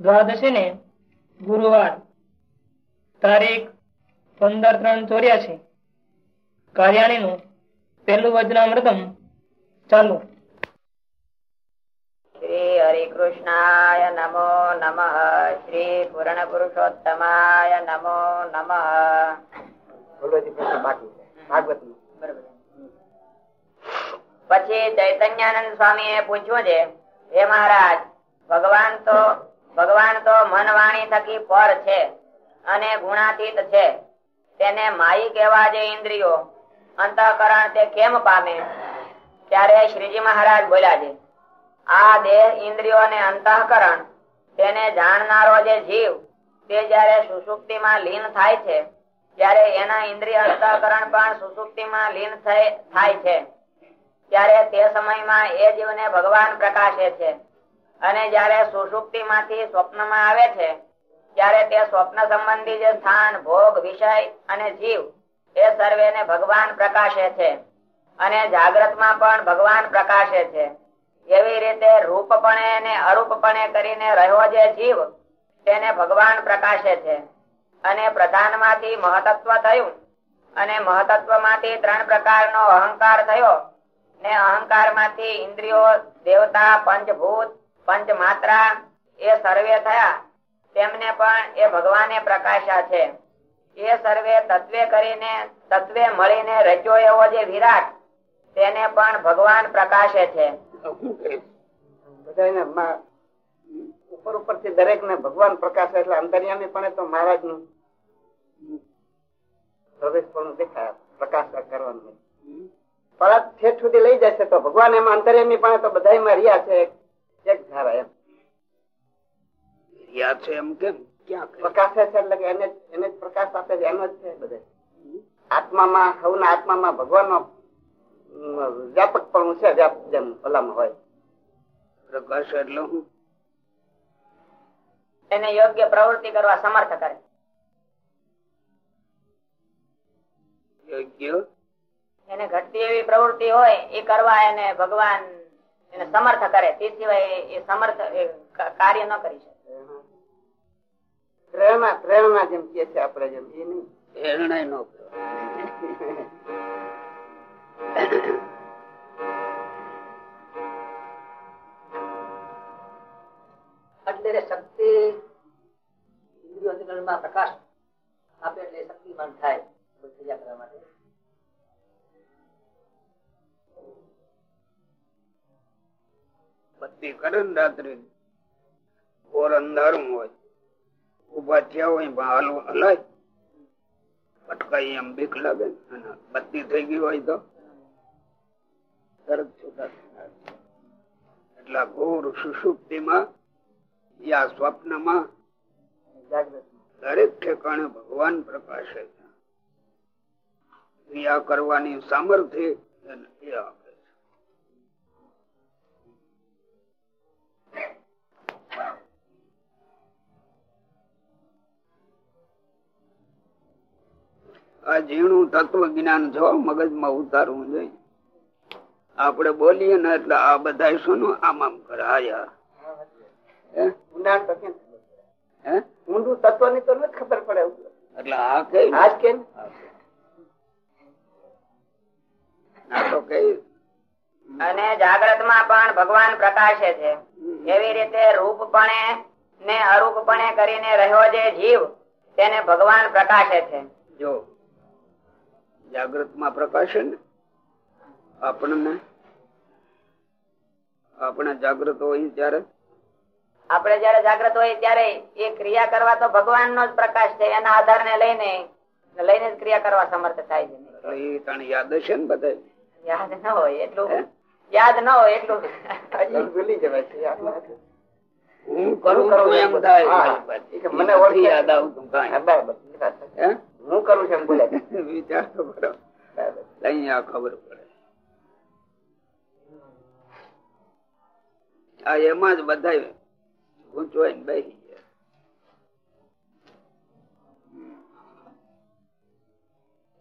દ્વાદશી ને ગુરુવાર તારીખ પંદર ત્રણ ચોર્યાસી. કાર્યાણી નું પેલું વજનામૃતમ ચાલુ. શ્રી હરિકૃષ્ણાય નમો નમઃ. શ્રી પૂર્ણ પુરુષોત્તમાય નમો. નમ પછી ચૈતન્યાનંદ સ્વામી એ પૂછ્યું છે હે મહારાજ ભગવાન તો ભગવાન તો મન વાણી થકી પર છે અને ગુણાતીત છે. તેને માઈ કહેવા જે ઇન્દ્રિયો અંતઃકરણ તે કેમ પામે? ત્યારે શ્રીજી મહારાજ બોલ્યા છે, આ દેહ ઇન્દ્રિયો અને અંતઃકરણ તેને જાણનારો જે જીવ તે જયારે સુસુપ્તિમાં લીન થાય છે, ત્યારે એના ઇન્દ્રિય અંતઃકરણ પણ સુસુપ્તિમાં લીન થાય છે. ત્યારે તે સમયમાં એ જીવને ભગવાન પ્રકાશે છે. અને જયારે સુસુપ્તિ માંથી સ્વપ્નમાં આવે છે, ત્યારે તે સ્વપ્ન સંબંધી જે સ્થાન, ભોગ, વિષય અને જીવ, એ સર્વેને ભગવાન પ્રકાશે છે. અને જાગ્રતમાં પણ ભગવાન પ્રકાશે છે. એવી રીતે રૂપપણે અને અરૂપપણે કરીને રહ્યો જે જીવ, તેને ભગવાન પ્રકાશે છે. અને પ્રધાનમાંથી મહતત્વ થયું, અને મહતત્વમાંથી ત્રણ પ્રકારનો અહંકાર થયો, ને અહંકારમાંથી ઇન્દ્રિયો, દેવતા, પંચભૂત પંચ માત્રા એ સર્વે થયા. તેમને પણ એ ભગવાને પ્રકાશ્યા છે. એ સર્વે તત્વે કરીને તત્વે મળીને રચ્યો એવો જે વિરાટ તેને પણ ભગવાન પ્રકાશે છે. ઉપર ઉપરથી દરેક ને ભગવાન પ્રકાશ એટલે અંતર્યામી પણ તો મહારાજનું પ્રવેશ પણ દેખાય પ્રકાશ કરવાનું. પરત ઠેઠ સુધી લઈ જશે તો ભગવાન એમાં અંતર્યામી પણ તો બધા રહ્યા છે. ધારા એમ. રહ્યા છે એમ કેમ? ક્યાં છે એટલે એને એને જ પ્રકાશ આપે છે એનો જ છે બધે. આત્મામાં સૌના આત્મામાં ભગવાન વ્યાપક પણ છે વ્યાપ જેમ ભલામાં હોય. પ્રકાશ એટલે હું. એને યોગ્ય પ્રવૃત્તિ કરવા સમર્થ કરે. યોગ્ય? એને ઘટતી એવી પ્રવૃત્તિ હોય એ કરવા એને ભગવાન એને સમર્થ કરે. તે સિવાય એ સમર્થ કાર્ય ન કરી શકે. પ્રેરણા પ્રેરણા જેમ કે છે આપડે જેમ એ નહીં. પ્રેરણા નો એટલે શક્તિ ઇન્દ્રિયો પ્રકાશ આપે એટલે શક્તિમાન થાય. ક્રિયા કરવા માટે. બત્તી કરે ને રાત્રે. ઓર અંધારું હોય. ઊભા થયા હોય હાલવું હલાય. પટકાઈ એમ બીક લાગે બત્તી થઈ ગઈ હોય તો તરત છૂટા એટલે ઘોર સુષુપ્તિમાં યા સ્વપ્નમાં દરેક ઠેકાણે ભગવાન પ્રકાશે ક્રિયા કરવાની સામર્થ્ય આ ઝીણું તત્વ જ્ઞાન જો મગજમાં ઉતારવું જોઈએ. આપણે બોલીએ ને એટલે આ બધા શું આમ આમ કરે. આયા ઊંડાણ તો કેમ? ઊંડું તત્વની તો નથી ખબર પડે એટલે આ કઈ? આજ કે તો કઈ? અને જાગ્રતમાં પણ ભગવાન પ્રકાશે છે. એવી રીતે રૂપપણે ને અરૂપપણે કરીને રહ્યો જે જીવ તેને ભગવાન પ્રકાશે છે. જો. જાગ્રતમાં પ્રકાશે ને આપણને? આપણે જાગૃત હોય ત્યારે? આપણે જયારે જાગૃત હોય ત્યારે એ ક્રિયા કરવા તો ભગવાન નો જ પ્રકાશ છે એના આધાર ને લઈને લઈને જ ક્રિયા કરવા સમર્થ થાય છે. એ યાદ હશે ને બધા યાદ ન હોય એટલું. યાદ ન હોય એટલું. ભૂલી જવાય છે હું કરું છું એમ થાય. મને નથી યાદ આવતું કાંઈ. હું? કરું છું એમ બોલે વિચાર તો કરો. અહીંયા ખબર પડે. આ એમાં જ બધા બેસી ગયા.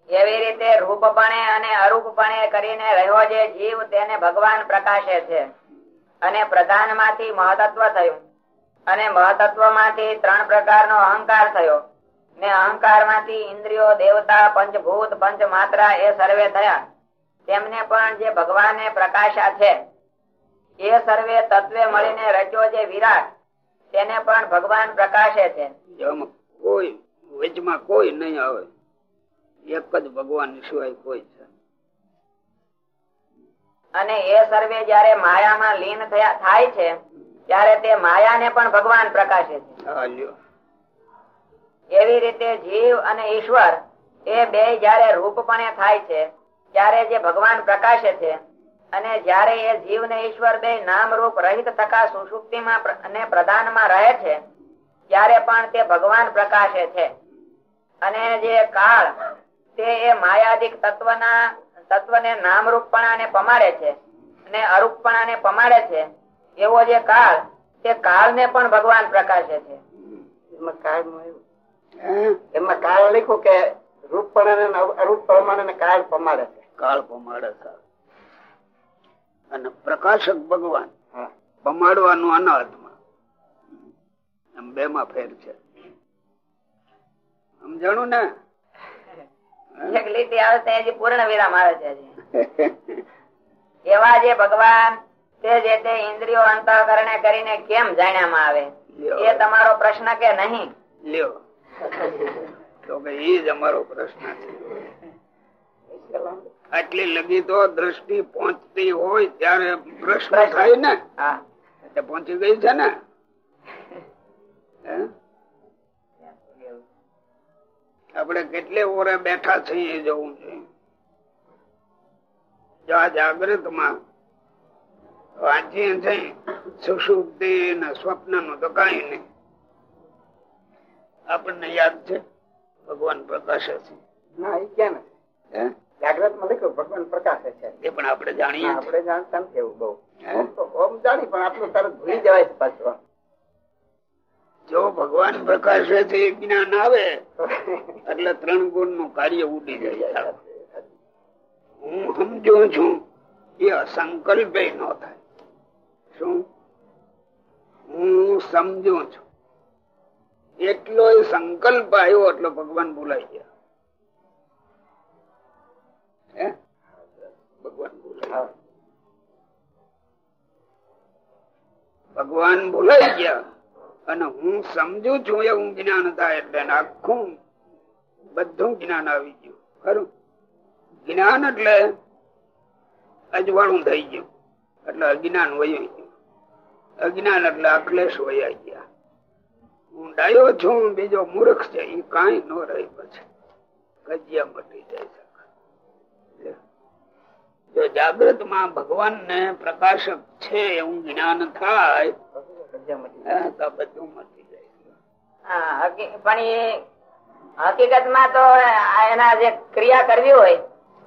એવી રીતે રૂપપણે અને અરૂપપણે કરીને રહ્યો જે જીવ તેને ભગવાન પ્રકાશે છે. અને પ્રધાનમાંથી મહત્વ થયું. અને મહતત્વમાંથી ત્રણ પ્રકારનો અહંકાર થયો. ને અહંકારમાંથી ઇન્દ્રિયો દેવતા પંચભૂત પંચ માત્રા એ સર્વે થયા. તેમને પણ જે ભગવાને પ્રકાશા છે એ સર્વે તત્વે મળીને રચ્યો જે વિરાટ. તેને પણ ભગવાન પ્રકાશે છે. કોઈ વચમાં કોઈ નહીં આવે. એક જ ભગવાન સિવાય કોઈ છે. અને એ સર્વે જયારે માયામાં લીન થયા થાય છે ત્યારે તે માયાને પણ ભગવાન પ્રકાશે છે. એવી રીતે જીવ અને ઈશ્વર એ બે જયારે રૂપપણે થાય છે ત્યારે જે ભગવાન પ્રકાશે છે અને જયારે એ જીવ ને ઈશ્વર બે નામ રૂપ રહિત થતા પ્ર- અને પ્રધાનમાં રહે છે ત્યારે પણ તે ભગવાન પ્રકાશે છે. અને જે કાળ તે એ માયાદિક તત્વના તત્વને નામરૂપપણાને પમાડે છે અને અરૂપપણાને પમાડે છે એવો જે કાળ તે કાળને પણ ભગવાન પ્રકાશે છે. એમાં કાળનું કાળ લખ્યું કે રૂપ પ્રમાણે અરૂપ પ્રમાણે કાળ પમાડે છે. કાળ પમાડે છે. અને પ્રકાશક ભગવાન હા. પમાડવાનું અનાથમાં. એમ બે માં ફેર છે. સમજાણું ને? એક લીટી આવે ત્યાં પૂર્ણ વિરામ આવે છે. એવા જે ભગવાન તે જે તે ઇન્દ્રિયો અંતઃકરણે કરીને કેમ જાણ્યામાં આવે? એ તમારો પ્રશ્ન કે નહીં? લ્યો. તો કે એ જ અમારો પ્રશ્ન છે. આટલી લગી તો દ્રષ્ટિ પહોંચતી હોય ત્યારે પ્રશ્ન થાય ને. હા. એટલે પહોંચી ગઈ છે ને? આપણે કેટલે ઓરે બેઠા છીએ એ છે. જોઈએ જો આ જાગૃતમાં. વાંચીએ છીએ સુશુદ્ધિ ને સ્વપ્નનું તો કઈ નહીં. આપણને યાદ છે ભગવાન પ્રકાશે છે. ના એ ક્યાં નથી. જાગ્રતમાં લખ્યું ભગવાન પ્રકાશે છે. એ પણ આપણે જાણીએ આપણે જાણતા નથી એવું બહુ. ઓમ જાણી પણ આટલું તરત ભૂલી જવાય પાછું જો ભગવાન પ્રકાશે છે એ જ્ઞાન આવે એટલે ત્રણ ગુણનું કાર્ય ઉડી જાય. હું સમજો છું એ અસંકલ્પે ન થાય. શું હું સમજુ છું. એટલો સંકલ્પ આવ્યો એટલો ભગવાન બોલાઈ ગયા. ભગવાન બોલાઈ ગયા. અને હું સમજુ છું એવું જ્ઞાન થાય એટલે આખું બધું જ્ઞાન આવી ગયું. ખરું? જ્ઞાન એટલે અજવાળું થઈ ગયું. એટલે અજ્ઞાન વયું. અજ્ઞાન એટલે અક્લેશ વયા ગયા. હું ડાયો છું, બીજો મૂર્ખ છે એ કઈ ન રહી પછી. ગજિયા મટી જાય જો જાગૃતમાં ભગવાન ને પ્રકાશક છે એવું જ્ઞાન થાય તો બધું મટી જાય પણ એ હકીકતમાં તો એના જે ક્રિયા કરવી હોય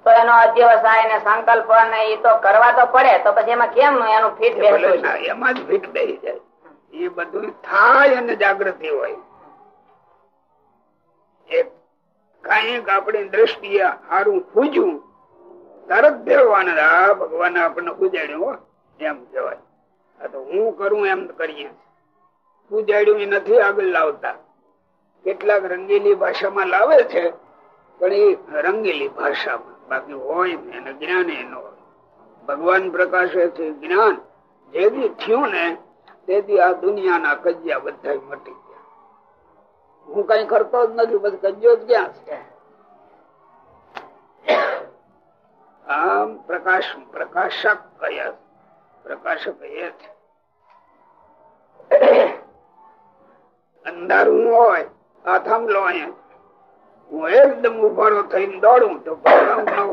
તો એનો અધ્યવસાય ને સંકલ્પ ને એ તો કરવા તો પડે તો પછી એમાં કેમ એનું ફીટ છે? એમાં જ ફીટ બેસી જાય. એ બધું થાય અને જાગૃતિ હોય. એક કંઈક આપણી દ્રષ્ટિએ સારું પૂજ્યું તરત આ ભગવાન આપણને પૂજાડ્યું હો, એમ કહેવાય. આ તો હું કરું એમ કરીએ. પૂજાડ્યું એ નથી આગળ લાવતા. કેટલાક રંગીલી ભાષામાં લાવે છે પણ એ રંગીલી ભાષામાં. બાકી હોય એને જ્ઞાન એનો ભગવાન પ્રકાશે છે જ્ઞાન. જેથી થયું ને તેથી આ દુનિયાના કજિયા બધા મટી ગયા. હું કઈ કરતો જ નથી બસ કજ્યો જ ક્યાં છે? આમ પ્રકાશ, પ્રકાશક કયા? પ્રકાશક એ છે. અંધારું હોય આ થાંભલો અહીંયા. હું એકદમ ઉભારો થઈને દોડું તો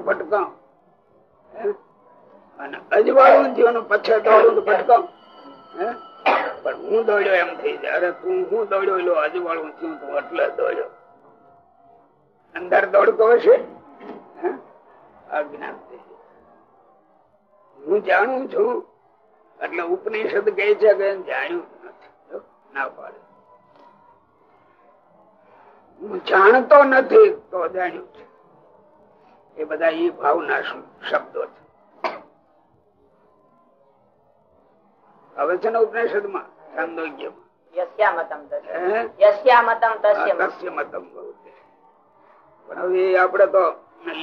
ભટકાઉં? અને અજવાળું થયું પછી દોડું તો ભટકાઉં. પણ હું દોડ્યો એમ થઈ જાય. અરે તું હું દોડ્યો? એલો અજવાળું થયું તું એટલે દોડ્યો. અંદર દોડતો હશે? થઈ હું જાણું છું. એટલે ઉપનિષદ કહે છે કે જાણ્યું નથી. ના પાડે. જાણતો નથી તો જાણ્યું છે. એ બધા એ ભાવના શબ્દો છે. હવે છે ને ઉપનિષદમાં. પણ હવે આપડે તો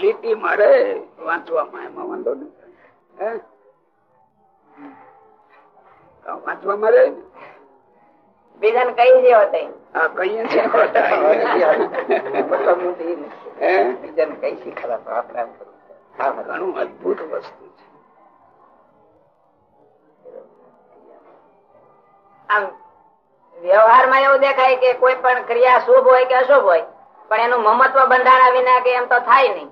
લીટી મારે વાંચવામાં એમાં વાંધો નહીં હે? આ વાંચવા મારે ને? બીજાને કઈ કહીએ હું તો એ નથી. હે? બીજાને કઈ શીખવાડે તો આપણે આમ કરવું. હા, ઘણું અદભુત વસ્તુ છે. આમ વ્યવહારમાં એવું દેખાય કે કોઈ પણ ક્રિયા શુભ હોય કે અશુભ હોય પણ એનું મમત્વ બંધાણા વિના કે એમ તો થાય નહીં.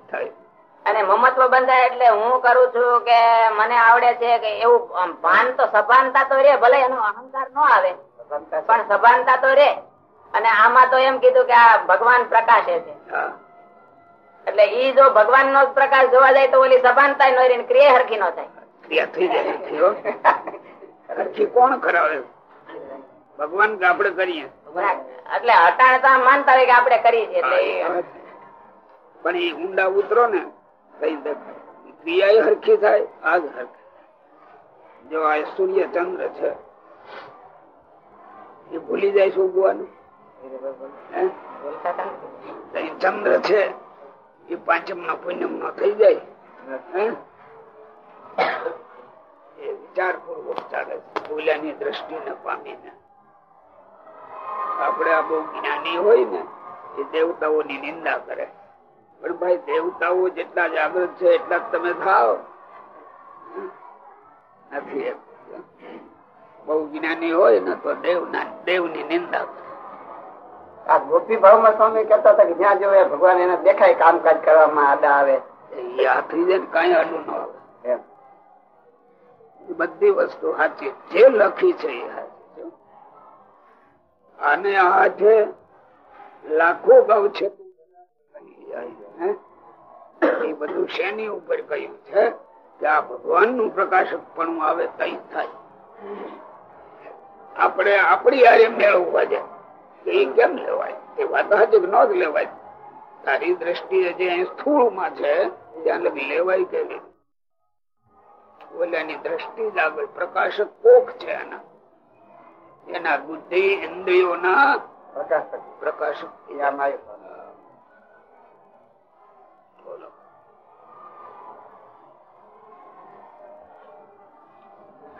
અને મમત્વ બંધાય એટલે હું કરું છું કે મને આવડે છે કે એવું ભાન તો સભાનતા તો રે ભલે એનો અહંકાર ન આવે. પણ સભાનતા તો રે. અને આમાં તો એમ કીધું કે આ ભગવાન પ્રકાશે છે. એટલે ઈ જો ભગવાન નો પ્રકાશ જોવા જાય તો ઓલી સભાનતા નો રહી ક્રિયા હરખી નો થાય. ક્રિયા થઈ જાય હરખી કોણ કરાવે? ભગવાન આપડે કરીએ. એટલે હટાણતા માનતા હોય કે આપણે કરીએ છીએ એટલે ઈ- પણ એ ઊંડા ઉતરો ને કઈ ક્રિયા હરખી થાય આ જ હરખી. જો આ સૂર્ય ચંદ્ર છે એ ભૂલી જાય શું ઉગવાનું. ચંદ્ર છે એ પાંચમ નો પુણ્યમ નો થઈ જાય? એ વિચાર પૂર્વક ચાલે છે ભૂલ્યાની દ્રષ્ટિને પામીને. આપણે આ બહુ જ્ઞાની હોય ને એ દેવતાઓની નિંદા કરે. પણ ભાઈ દેવતાઓ જેટલા જાગૃત છે એટલા જ તમે થાવ. નથી. બહુ જ્ઞાની હોય ને તો દેવ ના દેવની નિંદા આ ગોપી ભાવમાં સ્વામી કેતા હતા કે જ્યાં જોવે ભગવાન એને દેખાય કામકાજ કરવામાં આડા આવે. એ હાથી જાય કઈ અડું ન આવે. બધી વસ્તુ સાચી. જે લખી છે એ અને આ જે લાખો ભાવ છે એ બધું શેની ઉપર કહ્યું છે? કે આ ભગવાનનું પ્રકાશક પણ આવે તઈ થાય. આપણે આપણી આરે મેળવવા છે એ કેમ લેવાય? એ વાત હજુ ન જ લેવાય. તારી દ્રષ્ટિએ જે અહીં સ્થૂળમાં છે ત્યાં લગી લેવાય કેવી? ઓલાની દ્રષ્ટિ જ આગળ પ્રકાશક કોક છે એના એના બુદ્ધિ ઇન્દ્રિયોના પ્રકાશક. પ્રકાશક.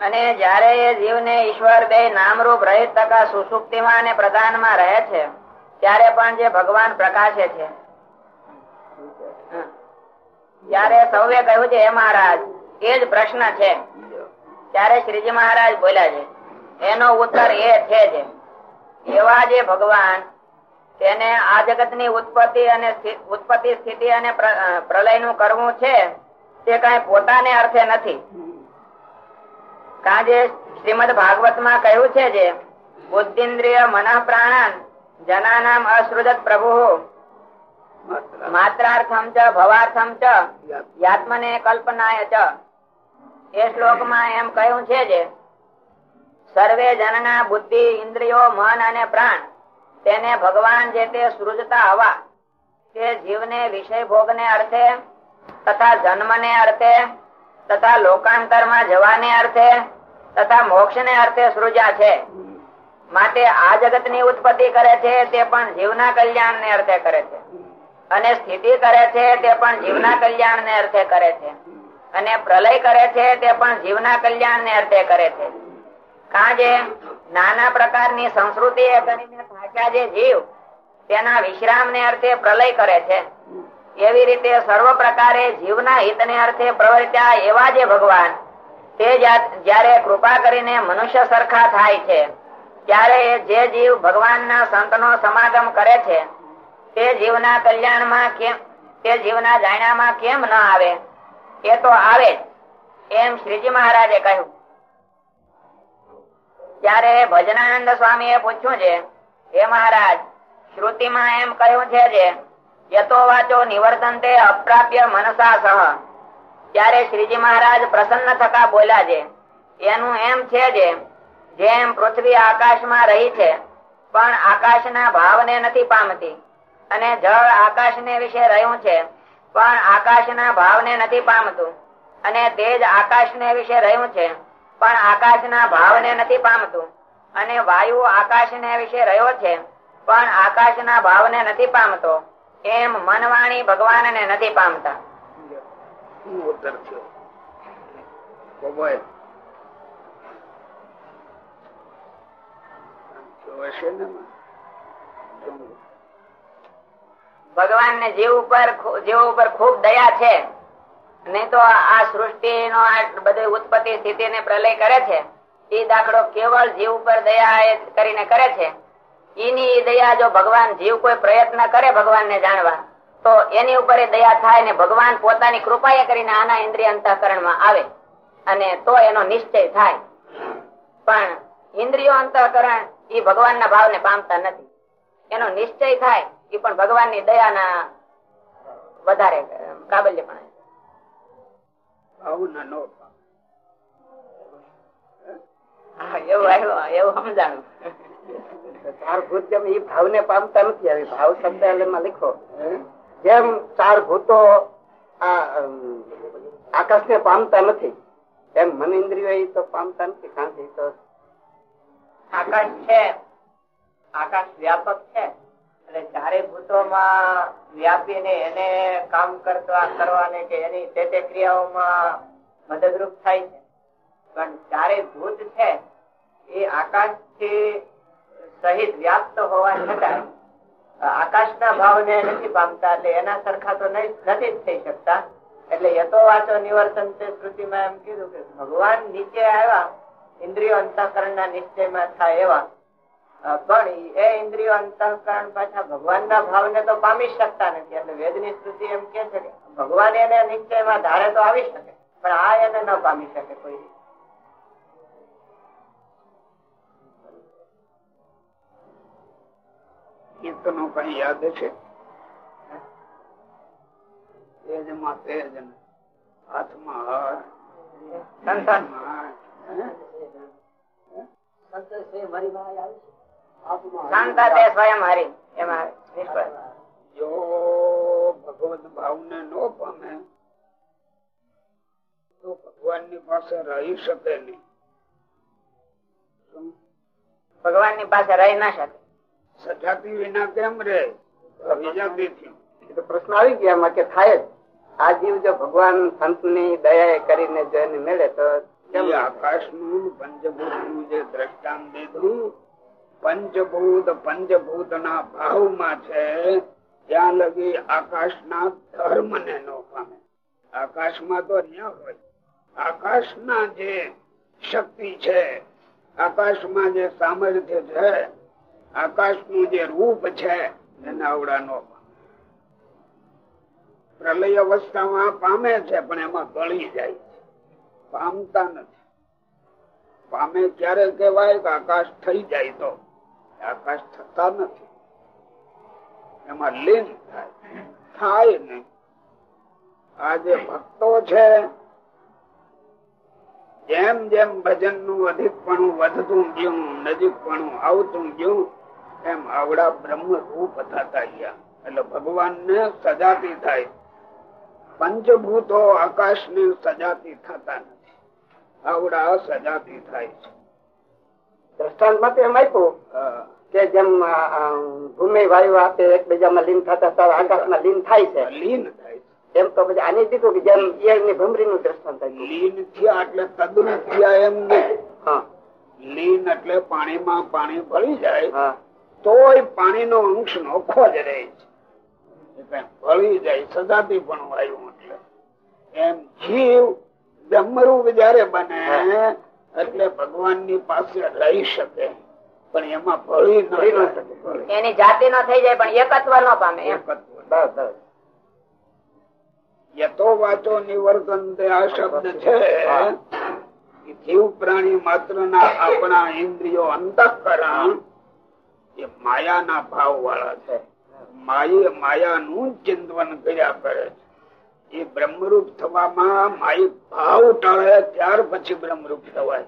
અને જયારે એ જીવને ઈશ્વર બે નામરૂપ રહિત તથા સુસુપ્તિમાં અને પ્રધાનમાં રહે છે, ત્યારે પણ જે ભગવાન પ્રકાશે છે. ત્યારે સૌએ કહ્યું છે, હે મહારાજ, એ જ પ્રશ્ન છે. ત્યારે શ્રીજી મહારાજ બોલ્યા છે, એનો ઉત્તર એ છે જ. એવા જે ભગવાન તેને આ જગતની ઉત્પત્તિ અને ઉત્પત્તિ સ્થિતિ અને પ્રલયનું કરવું છે, તે કઈ પોતાને અર્થે નથી. કાજે શ્રીમદ ભાગવતમાં કહ્યું છે જે, બુદ્ધિન્દ્રિય મન પ્રાણાન જનાનામ અસૃજત પ્રભુ. માત્રાર્થમ ચ, ભવાર્થમ ચ, યાત્મને કલ્પનાય ચ. એ શ્લોકમાં એમ કહ્યું છે જે, સર્વે જનના બુદ્ધિ ઇન્દ્રિયો મન અને પ્રાણ, તેને ભગવાન જે તે સૃજતા હવા, તે જીવને વિષય ભોગને અર્થે, તથા જન્મને અર્થે, તથા લોકાંતરમાં જવાને અર્થે તથા મોક્ષને અર્થે સૃજા છે. માટે આ જગતની ઉત્પત્તિ કરે છે તે પણ જીવના કલ્યાણ ને અર્થે કરે છે. અને સ્થિતિ કરે છે તે પણ જીવના કલ્યાણ ને અર્થે કરે છે. અને પ્રલય કરે છે તે પણ જીવના કલ્યાણ ને અર્થે કરે છે. કાજે નાના પ્રકારની સંસ્કૃતિ એ કરીને થાક્યા જે જીવ, તેના વિશ્રામ ને અર્થે પ્રલય કરે છે. એવી રીતે સર્વ પ્રકારે જીવના હિત ને અર્થે પ્રવર્ત્યા એવા જે ભગવાન તે જયારે કૃપા કરીને મનુષ્ય સરખા થાય છે, ત્યારે જે જીવ ભગવાનના સંતનો સમાગમ કરે છે, તે જીવના કલ્યાણમાં કેમ, તે જીવના જાણ્યામાં કેમ ન આવે, એ તો આવે એમ શ્રીજી મહારાજે કહ્યું. ત્યારે ભજનાનંદ સ્વામી એ પૂછ્યું છે, હે મહારાજ, શ્રુતિમાં એમ કહ્યું છે જે, યતો વાચો નિવર્તનતે અપ્રાપ્ય મનસા સહ. ત્યારે શ્રીજી મહારાજ પ્રસન્ન થતા બોલ્યા છે, એનું એમ છે જે, જેમ પૃથ્વી આકાશમાં રહી છે, પણ આકાશના ભાવને નથી પામતી, અને જળ આકાશને વિશે રહ્યું છે, પણ આકાશના ભાવને નથી પામતું, અને તેજ આકાશને વિશે રહ્યું છે, પણ આકાશના ભાવને નથી પામતું, અને વાયુ આકાશ ને વિશે રહ્યો છે, પણ આકાશ ના ભાવ ને નથી પામતો, એમ મનવાણી ભગવાનને નથી પામતા. હશે ને ભગવાન ને જીવ ઉપર જીવ ઉપર ખૂબ દયા છે નહીં તો આ સૃષ્ટિ નો બધી ઉત્પત્તિ સ્થિતિ ને પ્રલય કરે છે, એ દાખલો કેવળ જીવ ઉપર દયા કરીને કરે છે, એની દયા જો ભગવાન જીવ કોઈ પ્રયત્ન કરે ભગવાન ને જાણવા તો એની ઉપર દયા થાય ને ભગવાન પોતાની કૃપા કરીને આના ઇન્દ્રિય અંતઃકરણ આવે અને તો એનો નિશ્ચય થાય. પણ ઇન્દ્રિયો અંતઃકરણ એ ભગવાનના ભાવને પામતા નથી. એનો નિશ્ચય થાય એ પણ ભગવાનની દયાના વધારે કાબલ્ય પણ. એવું સમજાણું. ભાવ ને પામતા નથી આવી ભાવ શબ્દ લીખો. જેમ ચાર ભૂતો આકાશ ને પામતા નથી, એમ મન ઇન્દ્રિયો તો પામતા નથી કારણ કે આકાશ છે. આકાશ વ્યાપક છે. એટલે ચારે ભૂતોમાં વ્યાપીને એને કામ કરતા કરવાને કે એની તે તે ક્રિયાઓમાં મદદરૂપ થાય છે. પણ ચારે ભૂત છે, એ આકાશથી સહિત વ્યાપ્ત હોવા છતાં આકાશના ભાવને નથી પામતા એટલે એના સરખા તો નથી જ થઈ શકતા. એટલે યતો વાતો નિવર્તન છે શ્રુતિમાં એમ કીધું કે ભગવાન નીચે આવ્યા, ઇન્દ્રિયો અંતઃકરણના નિશ્ચયમાં થાય એવા. પણ એ ઇન્દ્રિયો અંતઃકરણ પાછા ભગવાન ના ભાવને તો પામી શકતા નથી. એટલે વેદની સ્તુતિ એમ કે છે કે ભગવાન એને નિશ્ચયમાં ધારે તો આવી શકે, પણ આ એને ન પામી શકે કોઈ. રીતે. ગીતનો કઈ યાદ છે. તેજમાં તેજ ને હાથમાં હાર ને ન ભગવાનની પાસે રહી શકે નહીં. ભગવાન ભગવાનની પાસે રહી ના શકે. સજાતી વિના કેમ રે પ્રશ્ન આવી ગયા એમાં કે થાય જ. આ જીવ જો ભગવાન સંતની દયા કરીને જો એને મળે તો આકાશનું પંચભૂતનું જે દ્રષ્ટાંત દીધું પંચભૂત પંચભૂત ના ભાવમાં છે ત્યાં લગી આકાશ ના ધર્મ ને ન પામે. આકાશમાં તો ન હોય. આકાશ ના જે શક્તિ છે આકાશમાં જે સામર્થ્ય છે આકાશ જે રૂપ છે, એને પ્રલય અવસ્થામાં પામે છે, પણ એમાં ગળી જાય છે. પામતા નથી. પામે ક્યારે કહેવાય કે આકાશ થઈ જાય તો? આકાશ થતા નથી. એમાં લીન થાય થાય નહીં. આ જે ભક્તો છે, જેમ જેમ ભજનનું અધિકપણું વધતું ગયું, નજીકપણું આવતું ગયું એમ આવડા બ્રહ્મ રૂપ થતા ગયા એટલે ભગવાન ને સજાતી થાય. પંચભૂતો આકાશ ને સજાતી થતા નથી. આવડા સજાતી થાય છે. દ્રષ્ટાંતમાં તો એમ આપ્યું કે જેમ અ, અ, ભૂમિ વાયુ આપે એકબીજામાં લીન થતા થતા આકાશમાં લીન થાય છે. લીન થાય છે. એમ તો પછી આને દીધું કે જેમ ઈયળની ભમરી નું દ્રષ્ટાંત લીન થયા એટલે તદ્દન થયા એમ નહીં. હા. લીન એટલે પાણીમાં પાણી ભળી જાય. હા. તોય પાણીનો અંશ નોખો જ રહે છે. ભળી જાય સજાતી પણ આવ્યું એટલે. એમ જીવ બ્રહ્મરૂપ જયારે બને એટલે ભગવાનની પાસે રહી શકે. પણ એમાં ભળી ન. શકે. એની જાતિ ન થઈ જાય પણ એકત્વ ન પામે એકત્વ. યતો વાચો નિવર્તન તે આ શબ્દ છે. જીવ પ્રાણી માત્ર ના આપણા ઇન્દ્રિયો અંતઃકરણ એ માયાના ભાવ વાળા છે. માયે માયાનું ચિંતન કર્યા કરે છે. એ બ્રહ્મરૂપ થવામાં માયિક ભાવ ટાળે ત્યાર પછી બ્રહ્મરૂપ થવાય.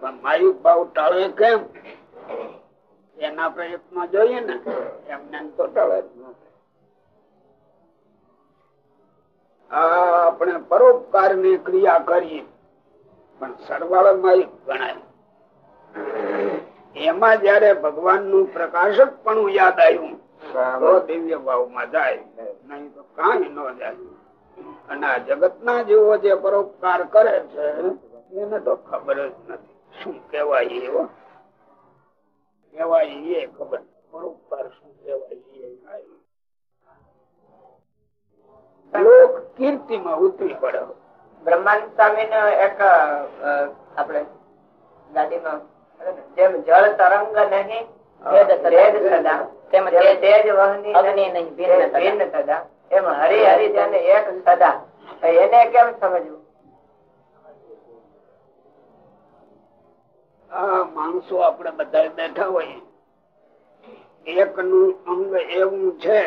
પણ માયિક ભાવ ટાળે કેમ? એના પ્રયત્નો જોઈએ ને, એમને તો ટાળે જ ન. આપણે પરોપકારની ક્રિયા કરીએ, પણ સરવાળામાં એક ગણાય. એમાં જયારે ભગવાનનું પ્રકાશક પણ યાદ આવ્યું તો દિવ્ય ભાવમાં જાય. નહીં તો કઈ ન જાય. અને આ જગત ના જેવો જે પરોપકાર કરે છે એને તો ખબર જ નથી. શું કેવાય એવો કેવાય એ ખબર. પરોપકાર શું કેવાય એ લોક કીર્તિ માં ઉતરી પડે. બ્રહ્માનંદ સ્વામી નો એક આપણે ગાડીમાં જેમ જળ તરંગ નહીં ભેદ સદા તેમ તેજ વહની અગ્નિ નહીં ભિન્ન સદા એમ હરી હરી જેને એક સદા એને કેમ સમજવું? માણસો આપડે બધા બેઠા હોય. એક નું અંગ એવું છે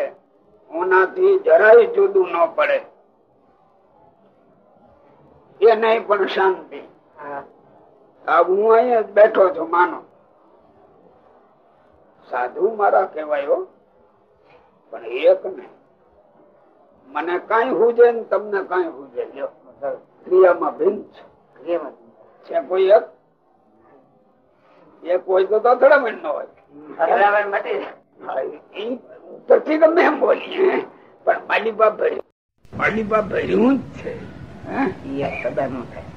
ઓનાથી જરાય જુદું ન પડે. એ નહીં પણ શાંતિ. આ હું અહીંયા બેઠો છું માનો. સાધુ મારા કહેવાયો પણ એક ને મને કઈ હુજે ને તમને કઈ હુજે. ક્રિયામાં ભિન્ન છે. કોઈ એક? એક હોય તો અથડામણ નો હોય. ઉપરથી તમે એમ બોલીએ પણ માલિબા ભર્યું. માલિબા ભર્યું જ છે. હે? ઈ થાય.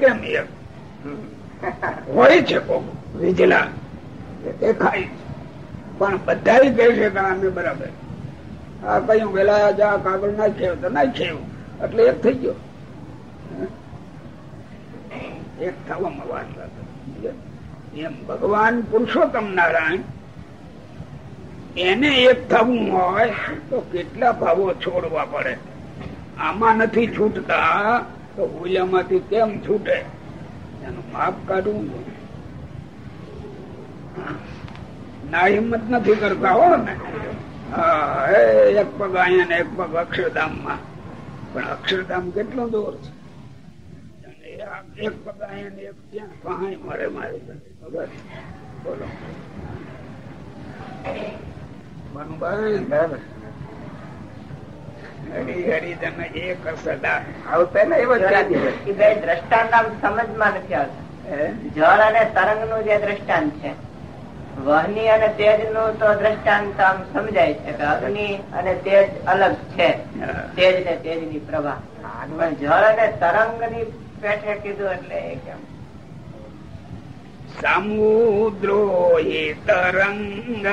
કેમ એક હોય છે કોક વિજલા દેખાય પણ બધા કહે છે કે અમે બરાબર. આ કયું વેલા જા કાગળ નાખ્યો તો નાખ્યો. એટલે એક થઈ ગયો. એક થવામાં વાત એમ ભગવાન પુરુષોત્તમ નારાયણ, એને એક થવું હોય તો કેટલા ભાવો છોડવા પડે? આમાં નથી છૂટતા. તો ઓલામાંથી કેમ છૂટે? એનું માપ કાઢવું ના. હિંમત નથી કરતા હો ને. એક પગ અહીંયા ને એક પગ અક્ષરધામમાં પણ અક્ષરધામ કેટલો દૂર છે? એક પગ અહીંયા ને એક ત્યાં. કહાય મારે મારે ખબર બોલો. બરાબર હરી હરી એક સદા આવું પેલા એવો જ ચાલી હોય. એ બે દ્રષ્ટાંત આમ સમજમાં નથી આવતા જળ અને તરંગનું જે દ્રષ્ટાંત છે વહની અને તેજનું તો દ્રષ્ટાંત આમ સમજાય છે કે અગ્નિ અને તેજ અલગ છે. તેજ ને તેજની પ્રભા પણ જળ અને તરંગની પેઠે કીધું એટલે કેમ? સમુદ્રો એ તરંગ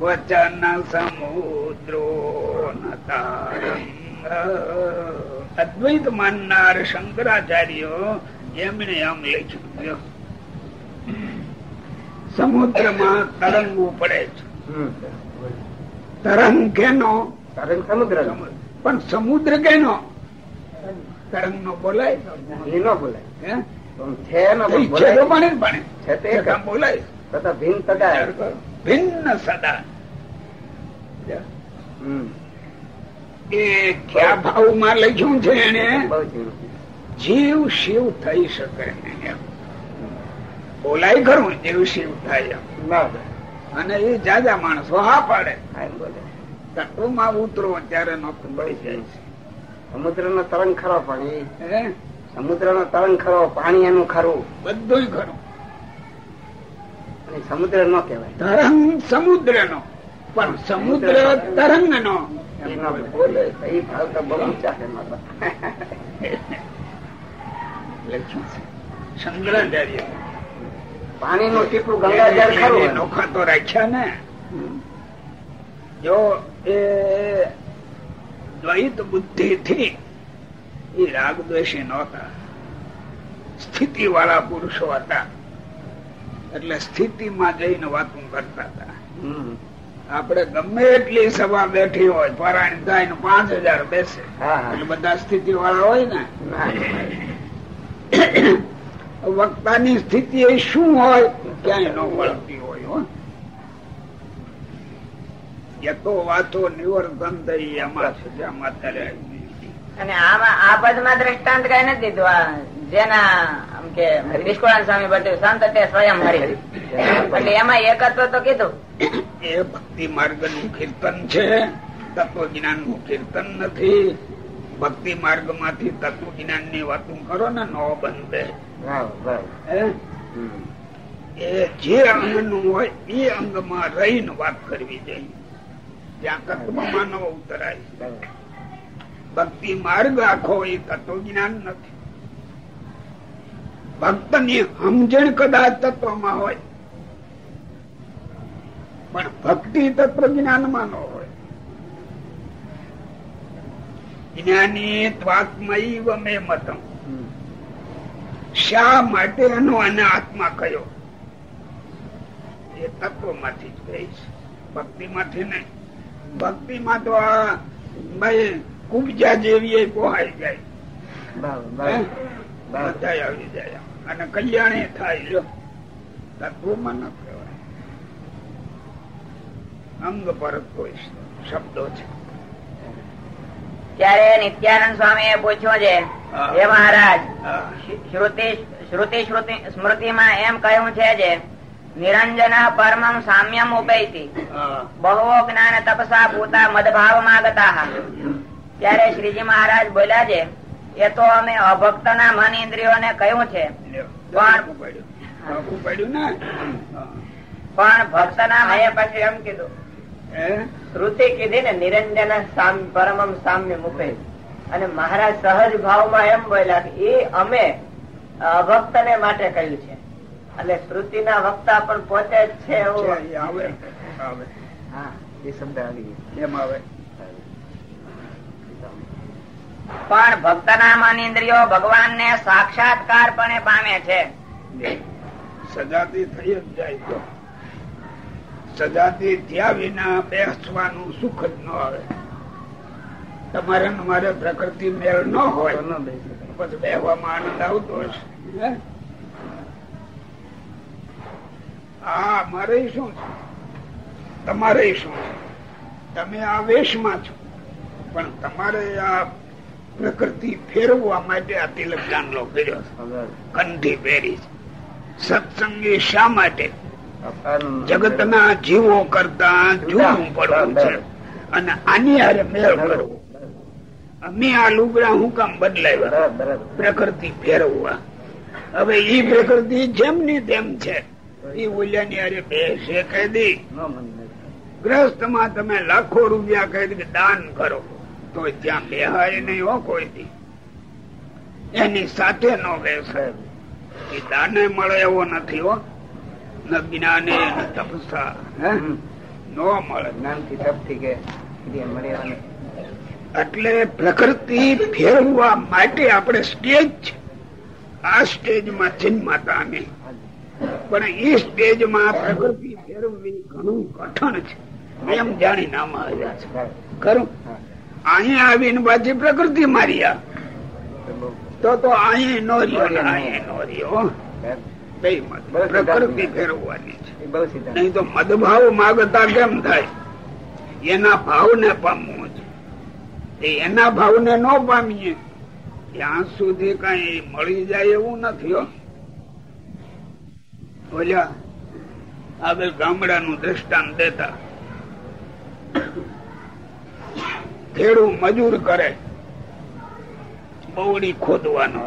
વચન સમુદ્રો અદ્વૈત માનનાર શંકરાચાર્ય એમણે આમ લખ્યું. સમુદ્રમાં તરંગવું પડે છે. તરંગ કેનો? તરંગ સમુદ્ર. પણ સમુદ્ર કેનો? તરંગ નો બોલાય. એ બોલાય. છે બોલાય. તથા જ પાણી ભિન્ન સદા. એ કયા ભાવમાં લખ્યું છે એને? જીવ શિવ થઈ શકે બોલાય ખરું જીવ શિવ થાય અને એ જાજા માણસો હા પાડે તત્વમાં ઉતરો ત્યારે નોકરી પડી જાય. છે સમુદ્ર નો તરંગ ખરો પાણી સમુદ્ર નો તરંગ ખરો પાણી એનું ખરું. બધું ખરું. સમુદ્ર નો કહેવાય. તરંગ સમુદ્ર નો પણ સમુદ્ર તરંગ નો શંકરાચાર્ય પાણી નું ટીપું ગંગાજળ ખરું નોખા તો રાખ્યા ને. જો એ દ્વૈત બુદ્ધિ થી એ રાગ દ્વેષી નહોતા. સ્થિતિ વાળા પુરુષો હતા. એટલે સ્થિતિમાં જઈને વાતું કરતા હતા. આપડે ગમે એટલી સભા બેઠી હોય પરાયણ થાય ને પાંચ હજાર બેસે. એટલે બધા સ્થિતિ વાળા હોય ને. વક્તાની સ્થિતિ એ શું હોય ક્યાંય ન વળતી હોય હો. યતો વાતો નિવર્તન થઈ એમાં સજા અત્યારે અને આમાં આ પદમાં દ્રષ્ટાંત કઈ નથી દીધું. જેના આમ કે નિષ્કુળાન સ્વામી બતાવ્યું સંત તે સ્વયં હરિ. એટલે એમાં એકત્વ તો કીધું. એ ભક્તિ માર્ગનું કીર્તન છે. તત્વ જ્ઞાનનું કીર્તન નથી. ભક્તિ માર્ગમાંથી તત્વ જ્ઞાનની વાત કરો ને નો બંધે? એ જે અંગનું હોય એ અંગમાં રહીને વાત કરવી જોઈએ. ત્યાં તત્વમાં ન ઉતરાય ભક્તિ માર્ગ આખો એ તત્વ જ્ઞાન નથી. ભક્તની સમજણ કદાચ તત્વમાં હોય, પણ ભક્તિ તત્વ જ્ઞાનમાં ન હોય. જ્ઞાની ત્વાત્મૈવ મે મતમ. શા માટે એનો અને આત્મા કયો? એ તત્વમાંથી જ કહીશ. ભક્તિ માંથી નહીં. ભક્તિ માં તો આ ભાઈ કુબજા જેવી એ પોહાઈ જાય. બધા આવી જાય. અને કલ્યાણ થાય લ્યો. તત્વમાં ન કહેવાય. અંગ પર કોઈ શબ્દો છે. ત્યારે નિત્યાનંદ સ્વામી એ પૂછ્યું છે હા. મહારાજ. શ્રુતિ શ્રુતિ શ્રુતિ સ્મૃતિમાં એમ કહ્યું છે જે નિરંજન પરમ સામ્યમ ઉપૈતી બહુ બહુઓ જ્ઞાન તપસા પૂતા મદભાવ માગતા. ત્યારે શ્રીજી મહારાજ બોલ્યા છે એ તો અમે અભક્ત ના મન ઇન્દ્રિયોને કહ્યું છે. પણ- ને? ભક્ત ના અહીંયા પછી એમ કીધું શ્રુતિ કીધી ને નિરંજન પરમમ સામ્ય મૂકે અને મહારાજ સહજ ભાવમાં એમ બોલ્યા કે એ અમે અભક્ત ને માટે કહ્યું છે. એટલે શ્રુતિ ના વક્તા પણ પોતે જ છે એવું. આવે આવે. એ સમજાવી એમ આવે. પણ ભક્ત ના મન ઇન્દ્રિયો ભગવાન ને સાક્ષાત્કાર પણ પામે છે. સજાતી થઈ જ જાય તો. સજાતી થયા વિના બેસવાનું સુખ જ ન આવે. તમારે મારે પ્રકૃતિ મેળ ન હોય. પછી બેહવામાં આનંદ આવતો હશે. હા મારે શું છે? તમારે શું છે? તમે આ વેશમાં છો. પણ તમારે આ પ્રકૃતિ ફેરવવા માટે આ તિલક ચાંદલો કર્યો કંઠી પહેરી સત્સંગી શા માટે? જગત ના જીવો કરતા જુદું પડવું છે. અને આની હારે મેળ કરવો. અમે આ લુગડા હું કામ બદલાવ્યા. પ્રકૃતિ ફેરવવા. હવે ઈ પ્રકૃતિ જેમ ની તેમ છે. ઈ ઓલિયાની હારે બે છે કહી દી ન ગ્રસ્તમાં તમે લાખો રૂપિયા કહી કે દાન કરો. તો ત્યાં બેહાય નહીં હો કોઈ એની સાથે નો બેસે. એ દાને મળે એવો નથી હો. ન જ્ઞાને ન તપસા નો મળે. જ્ઞાનથી તપથી કે એટલે પ્રકૃતિ ફેરવવા માટે આપણે સ્ટેજ છે. આ સ્ટેજમાં જન્માતા અમે. પણ એ સ્ટેજમાં પ્રકૃતિ ફેરવવી ઘણું કઠણ છે. એમ જાણી નામ આવ્યા છે. ખરું? હા. અહીંયા આવીને પાછી પ્રકૃતિ માર્યા તો તો અહીંયા નો રહ્યો અહીં નો રહ્યો. પ્રકૃતિ ફેરવવાની છે. નહીં તો મદભાવ માગતા કેમ થાય? એના ભાવને પામવો છે. એના ભાવને ન પામીએ ત્યાં સુધી કઈ મળી જાય એવું નથી હો. ઓલ્યા આગળ ગામડાનું દ્રષ્ટાંત દેતા. ખેડૂ મજૂર કરે. બવડી ખોદવાનો.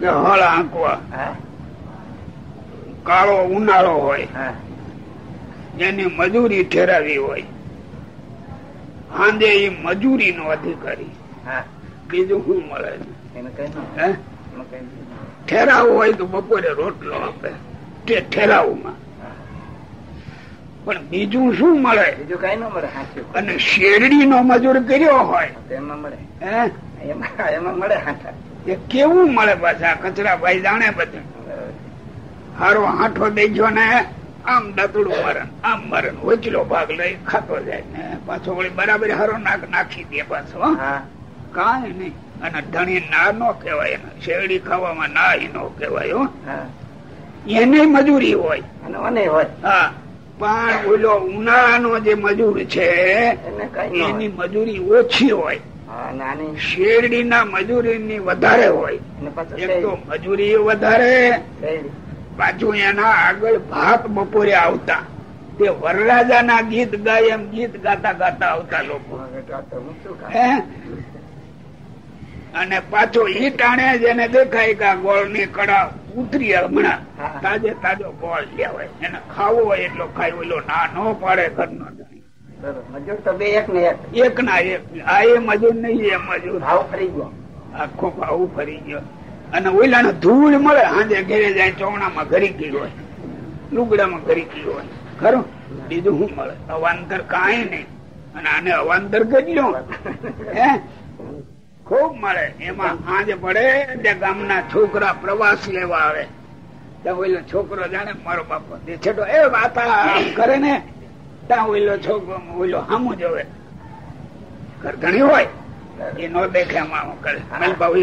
કે હળ આંકવા. કાળો ઉનાળો હોય. એની મજૂરી ઠેરાવી હોય. હાંદે એ મજૂરી નો અધિકારી. હા. બીજું શું મળે. ઠેરાવ હોય તો બપોરે રોટલો આપે. તે ઠેરાવમાં. પણ બીજું શું મળે? બીજું કઈ ન મળે અને શેરડી નો મજૂર કર્યો હોય તો એમાં મળે. એમાં એમાં મળે એ કેવું મળે પાછા? કચરા ભાઈ જાણે બધું. હારો હાંઠો દેજો ને આમ દતડું મરણ આમ મરણ. વચલો ભાગ લઈ ખાતો જાય ને પાછો વળી બરાબર હારો નાક નાખી દે પાછો કાંઈ નહીં. અને ધણી ના નો કહેવાય એને શેરડી ખાવામાં ના ઈ નો કહેવાય હો. હા. એને મજૂરી હોય. અને હોય. હા. પણ ઓલો ઉનાળાનો જે મજૂર છે એને ન મજૂરી ઓછી હોય. હા શેરડી ના મજૂરીની વધારે હોય. એક તો મજૂરી વધારે પાછું એના આગળ ભાત બપોરે આવતા. તે વરરાજાના ગીત ગાય એમ ગીત ગાતા ગાતા આવતા લોકો હવે તો આ તો હું શું કામ? હે અને પાછો ઈ ટાણે જેને દેખાય કે ગોળની કડા ઉતરી હમણાં. તાજે તાજો ગોળ લેવાય. એને ખાવો હોય એટલો ખાય ઓલો ના નો પાડે ઘરનો. મજૂર તો બે એક ને એક. એક ના એક. આ એ મજૂર નહીં એ મજૂર. ભાવ ફરી ગયો. આખો ભાવ ફરી ગયો. અને ઓલાને ધૂળ મળે. સાંજે ઘેરે જાય ચોણામાં ઘરી ગયું હોય. લુગડામાં ઘરી ગયું હોય. ખરું? બીજું શું મળે? અવાંતર કાંઈ નહીં. અને આને અવાંતર કેટલું હે? ખૂબ મળે. એમાં સાંજે પડે ત્યાં ગામના છોકરા પ્રવાસ લેવા આવે. ત્યાં છોકરો જાણે મારો બાપો તે છેટો એ વાતા કરે ને ત્યાં ઓલો છોકરો ઓલો હામું જોવે. ઘર ઘણી હોય. એ નો દેખે આમાં કરે. મેલ ભાવ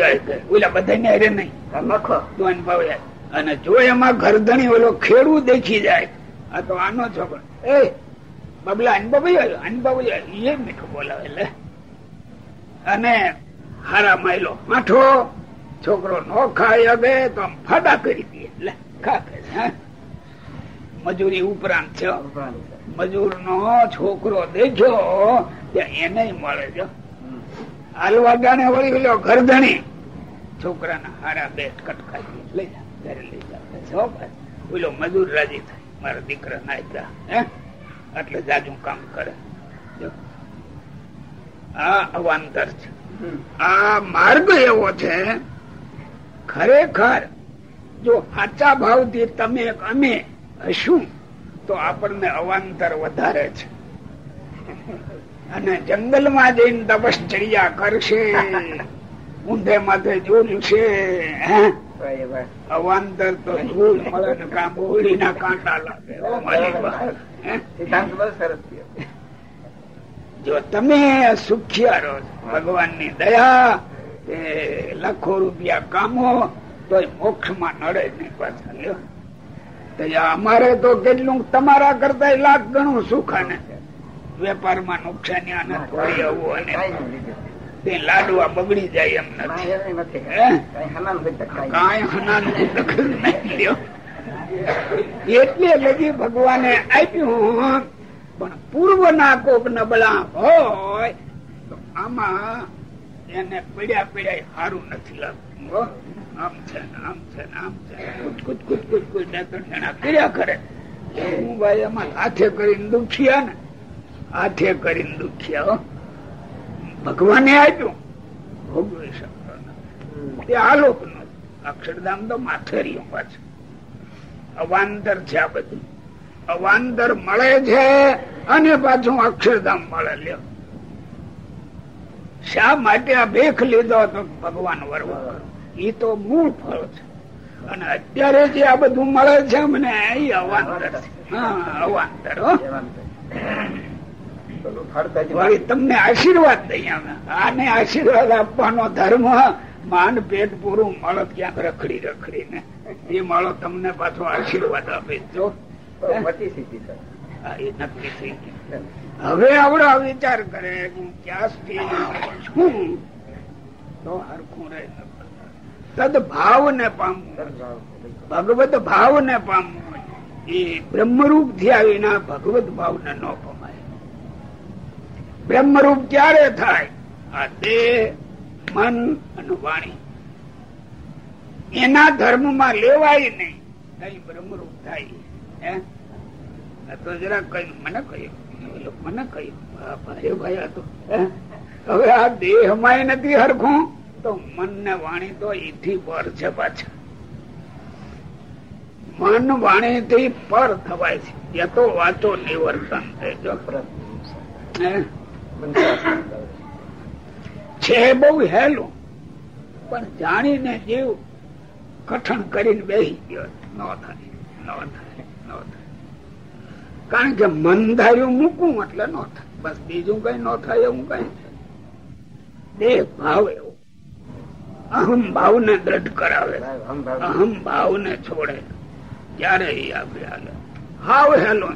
ઓલા બધા ને હારે નહીં. મખો તું ભાવ જાય અને જો એમાં ઘરધણી ઓલો ખેડૂત દેખી જાય આ તો આનો છોકરો. એ બબલા અનબાબુ અનબાબુ એ મીઠું બોલાવે એટલે અને હારા માયલો, માઠો. છોકરો નો ખાય અગે તો આમ કરી દે. એટલે ખા. મજૂરી ઉપરાંત છે. મજૂર નો છોકરો ત્યાં એને મળે છે. હાલવા ગાને વળી પેલો ઘરધણી. છોકરાના હારા બેટ કટકાઈ લઈ જા, ઘરે લઈ જા. છો ઓલો મજૂર રાજી થાય. મારા દીકરા નાખ્યા હે? એટલે જાજુ કામ કરે. આ અવાંતર છે. આ માર્ગ એવો છે, ખરેખર જો સાચા ભાવથી તમે અમે હશું, તો આપણને અવાંતર વધારે છે. અને જંગલમાં જઈને તપશ્ચર્યા કરશે, ઊંધે માથે જોલશે હે? અવાંતર તો કાંટા લાગે? સિદ્ધાંત બહુ સરસ જો તમે સુખિયા રહો ભગવાનની દયા લાખો રૂપિયા કામો તો મોક્ષમાં નડે નહીં પાછા લ્યો. તો અમારે તો કેટલું તમારા કરતા લાખ ગણું સુખ અને વેપારમાં નુકસાની અને થોડી આવું અને. તે લાડવા બગડી જાય એમ નથી. કાંઈ હનાન. કાંઈ દખલ નહીં લ્યો. એટલે લગી ભગવાને આપ્યું પણ પૂર્વના કોક નબળા હોય, તો આમાં એને પીડ્યા પીડ્યા સારું નથી લાગતું આમ છે આમ છે આમ છે કુદ કુદ કુદ ત્રણ જણા કર્યા કરે. હું ભાઈ એમાં હાથે કરીને દુખ્યા ને, હાથે કરીને દુખ્યા. ભગવાને આપ્યું. ભોગવી શકતો નથી. તે આલોક નો અક્ષરધામ તો માથે રહ્યું પાછું અવાંતર છે આ બધું. અવાંતર મળે છે અને પાછું અક્ષરધામ મળે લ્યો શા માટે આ ભેખ લીધો તો ભગવાન વરવા કરો. એ તો મૂળ ફળ છે. અને અત્યારે જે આ બધું મળે છે મને એ અવાંતર હા, અવાંતર તમને આશીર્વાદ દઈએ અમે. આને આશીર્વાદ આપવાનો ધર્મ માન પેટ પૂરું મળો ક્યાંક રખડી રખડીને. એ મળો, તમને પાછો આશીર્વાદ આપે જો. હવે આવડો આ વિચાર કરે હું ક્યાં સુધી છું તો હરખું રહે. તદ ભાવ ને પામવું ભગવત ભાવ ને પામવું. એ બ્રહ્મરૂપ થયા વિના ભગવત ભાવ ને ન પમાય. બ્રહ્મરૂપ ક્યારે થાય? આ દેહ મન અને વાણી. એના ધર્મમાં લેવાય નહીં. કઈ બ્રહ્મરૂપ થાય. તો જરા મને કહ્યું મને કહ્યું. આ હવે આ દેહમાં નથી હરખું? તો મન ને વાણી તો એથી પર છે પાછા. મન વાણી થી પર થવાય છે. એ તો વાંચો, નિવર્તન છે બહુ હેલું, પણ જાણીને જીવ કઠણ કરીને બેસી ગયો. ન થાય ન થાય. કારણ કે મન ધાર્યું મૂકવું એટલે ન થાય. બસ બીજું કઈ ન થાય એવું કઈ દેહ ભાવ એવો. અહમ ભાવ ને દ્રઢ કરાવે. અહમ ભાવ ને છોડે. ત્યારે આગળ હાલે. હાવ હેલો.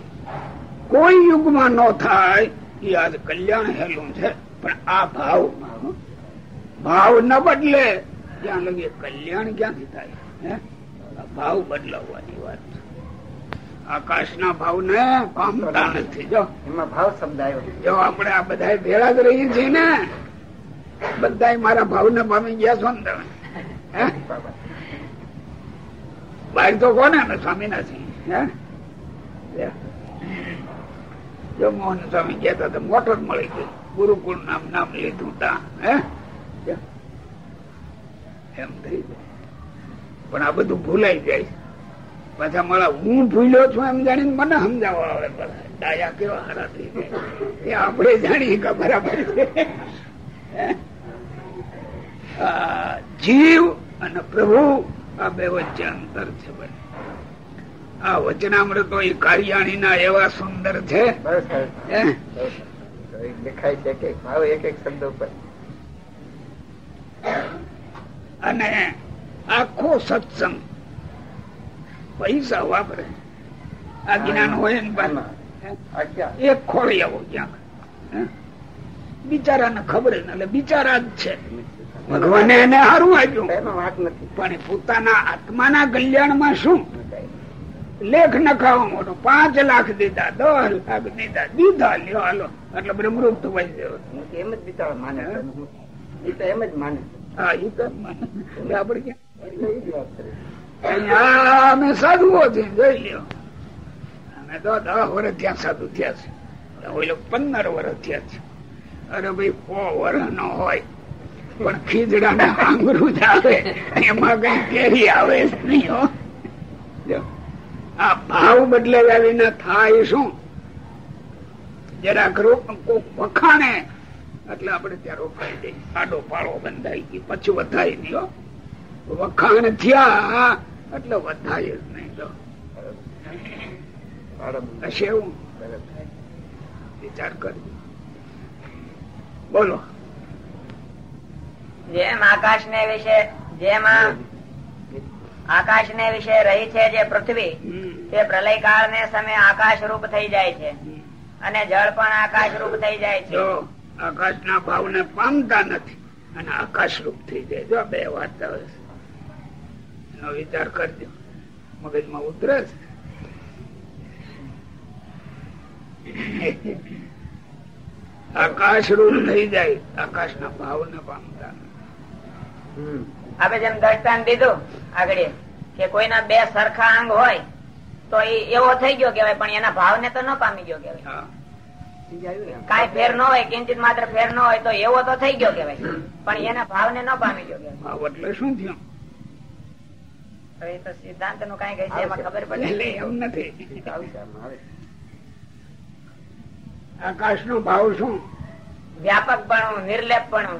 કોઈ યુગમાં ન થાય. એ આજ કલ્યાણ હેલું છે. પણ આ ભાવ ભાવ ન બદલે ત્યાં લગી કલ્યાણ ક્યાંથી થાય? હે? આ ભાવ બદલાવવાની વાત છે. આકાશના ભાવ ને પામતા નથી. જો એમાં ભાવ શબ્દ આવ્યો જો આપણે આ બધા ભેળા જ રહીએ છીએ ને બધા મારા ભાવ ને પામી ગયા છો ને તમે. હે? બહાર તો કોને સ્વામી નથી હે? જો મોહન સ્વામી ગયા હતા મોટર મળી ગઈ. ગુરુકુળ નામ નામ લીધું તા. હે. એમ થઈ જાય. પણ આ બધું ભૂલાઈ જાય. પાછા મળે હું ભૂલ્યો છું એમ જાણીને મને સમજાવવા આવે બધા. ડાયા કેવા હારા થઈ એ આપણે જાણીએ કે બરાબર છે. આ જીવ અને પ્રભુ આ બે વચ્ચે અંતર છે બને આ વચનામૃતો એ કાર્યાણી ના એવા સુંદર છે. દેખાય છે કે ભાવ એક એક શબ્દ ઉપર. અને આખો સત્સંગ પૈસા વાપરે. આ જ્ઞાન હોય ને પાછું. એક ખોળી આવો ક્યાંક? બિચારાને ખબર એટલે બિચારા જ છે. ભગવાને એને હારું આપ્યું. પણ પોતાના આત્માના કલ્યાણમાં શું? લેખ નખાવો મોટો. પાંચ લાખ દીધા દસ લાખ દીધા. દીધા લ્યો હાલો. એટલે બ્રહ્મરૂપ થવાઈ ગયો. દેવો એમ જ બિચારા માને એ તો એમ જ માને હા એ તો માને. આપણે ક્યાં? અમે સાધુઓ છે જોઈ લ્યો. અમે તો દસ વર્ષ ત્યાં સાધુ થયા છે. પંદર વર્ષ થયા છે. અરે ભાઈ, સો વર્ષ નો હોય. પણ ખીજડા ને આંગરું આવે. એમાં કઈ કેરી આવે નહીં, હો. આ ભાવ બદલાવ્યા વિના થાય શું? જરાક રોક કોક વખાણે, એટલે આપણે ત્યાં રોકાઈ જઈએ આડો પાડો બંધાઈ ગઈ પછી વધાય નહીં વખાણ થયા એટલે વધાય જ નહીં તો. હશે એવું. વિચાર કરજો. બોલો. જેમ આકાશ ને વિશે જેમ આકાશ ને વિશે રહી છે જે પૃથ્વી તે પ્રલય કાળ ને સમય આકાશ રૂપ થઈ જાય છે. અને જળ પણ આકાશ રૂપ થઈ જાય છે. આકાશ ના ભાવ ને પામતા નથી અને આકાશ રૂપ થઈ જાય. જો બે વાત એનો વિચાર કરજો. મગજમાં ઉતરે છે. આકાશ રૂપ થઈ જાય આકાશ ના ભાવ ને પામતા. આપણે જેમ દ્રષ્ટાંત દીધું આગળ કે કોઈના બે સરખા અંગ હોય તો એ એવો થઈ ગયો કેવાય પણ એના ભાવ ને તો ન પામી ગયો કેવાય. કાંઈ ફેર ન હોય કિંચિત માત્ર ફેર ન હોય તો એવો તો થઈ ગયો કેવાય પણ એના ભાવ ને ન પામી ગયો કેવાય એટલે શું થયું? એ તો સિદ્ધાંતનું કઈ કઈ એમાં ખબર પડે એવું નથી. આકાશ નો ભાવ શું વ્યાપક પણ નિર્લેપ પણ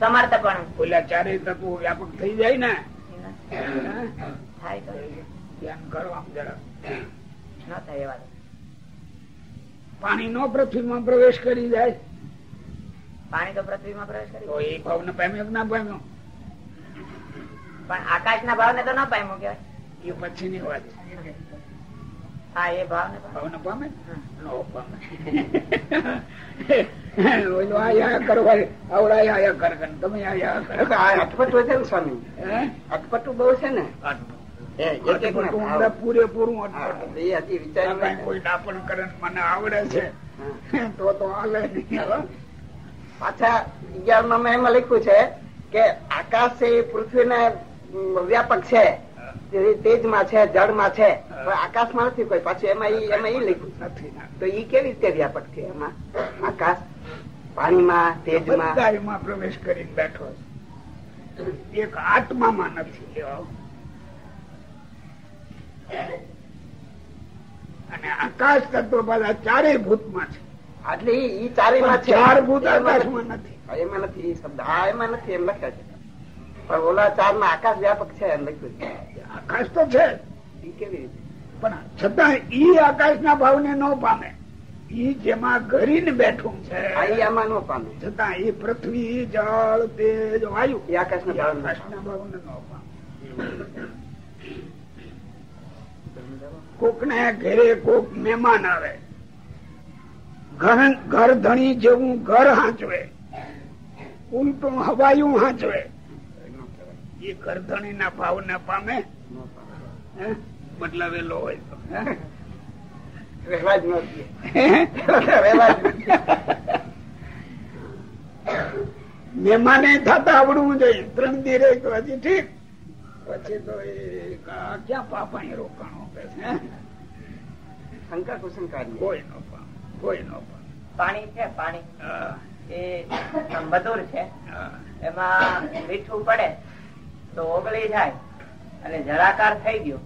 સમર્થ પણ ઓલા ચારે તત્વો વ્યાપક થઈ જાય ને? ધ્યાન કરો આમ જરા. ન થાય એવા પાણી નો પૃથ્વીમાં પ્રવેશ કરી જાય. પાણી તો પૃથ્વીમાં પ્રવેશ કરી એ ભાવ ને પામ્યો ના પામ્યો. પણ આકાશ ના ભાવ ને તો ના પામ્યું કેવાય એ પછીની વાત. હા એ ભાવ ને ભાવ ને પામે નો પામે. ઓલો આયા કરવા આવડા આયા કર કર, તમે આયા કર આ અટપટું છે સ્વામી? અટપટું બહુ છે ને? એ એક એક ના અટપટું ભાવ. ઊંડા પૂરેપૂરું અટપટું. કાંઈ કરે મને આવડે છે. તો તો હાલે નહીં હો. પાછા અગિયારમાં મેં એમાં લખ્યું છે કે આકાશ એ પૃથ્વીને વ્યાપક છે. તે તેજમાં છે જળમાં છે. આકાશમાં નથી કોઈ. પાછું એમાં એમાં એ લખ્યું નથી. તો એ કેવી રીતે વ્યાપક છે એમાં? આકાશ પાણીમાં તેજમાં? એમાં પ્રવેશ કરીને બેઠો છે. એક આત્મામાં નથી. અને આકાશ તત્વ બધા ચારેય ભૂતમાં છે. એટલે ઈ ચારેય ચાર ભૂત આકાશમાં નથી. એમાં નથી. શબ્દ. આ એમાં નથી. એમ લખ્યા છે. પણ ઓલા ચારમાં આકાશ વ્યાપક છે એમ લખ્યું છે. આકાશ તો છે કેવી રીતે? પણ છતાં ઈ આકાશના ભાવને ન પામે. ઈ જેમાં ઘરીને બેઠું છે. આમાં ન પામે. છતાં એ પૃથ્વી જળ તેજ વાયુ એ આકાશના ભાવ ન આકાશના ભાવને ન પામે. કોક ને ઘરે કોક મહેમાન આવે. ઘર ઘર ધણી જેવું ઘર હાંચવે. ઉલટું હવાયું હાંચવે. એ ઘર ના ભાવ ને પામે બદલાવેલો હોય તો. મહેમાને થતા આવડવું જોઈએ. ત્રણ તો હજી ઠીક. પછી તો એ ક્યાં પાપાની રોકાણો કે છે? શંકા કુશંકા કોઈ નો પામ. કોઈ નો પામ. પાણી છે પાણી. એ મધુર છે. એમાં મીઠું પડે. તો ઓગળી જાય અને જરાકાર થઈ ગયો.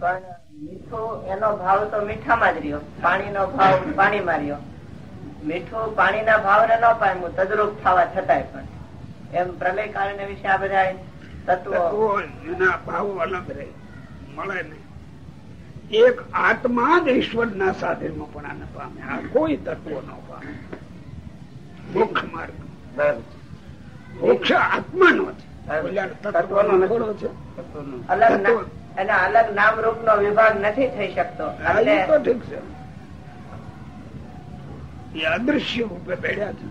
પણ મીઠું એનો ભાવ તો મીઠામાં જ રહ્યો. પાણીનો ભાવ પાણીમાં રહ્યો. મીઠું પાણીના ભાવને ન પામ્યું તદરૂપ થવા છતાંય પણ. એમ પ્રલય કાળ વિશે આ બધા તત્વો તત્વો એના ભાવો અલગ રહે. મળે નહીં. એક આત્મા જ ઈશ્વર ના સાધન પણ પામે. આ કોઈ તત્વો ન પામે. મોક્ષ માર્ગ. મોક્ષ આત્માનો છે. અલગ નામ રૂપ નો વિભાગ નથી થઈ શકતો. ઠીક છે. એ અદૃશ્ય રૂપે બેડ્યા છે.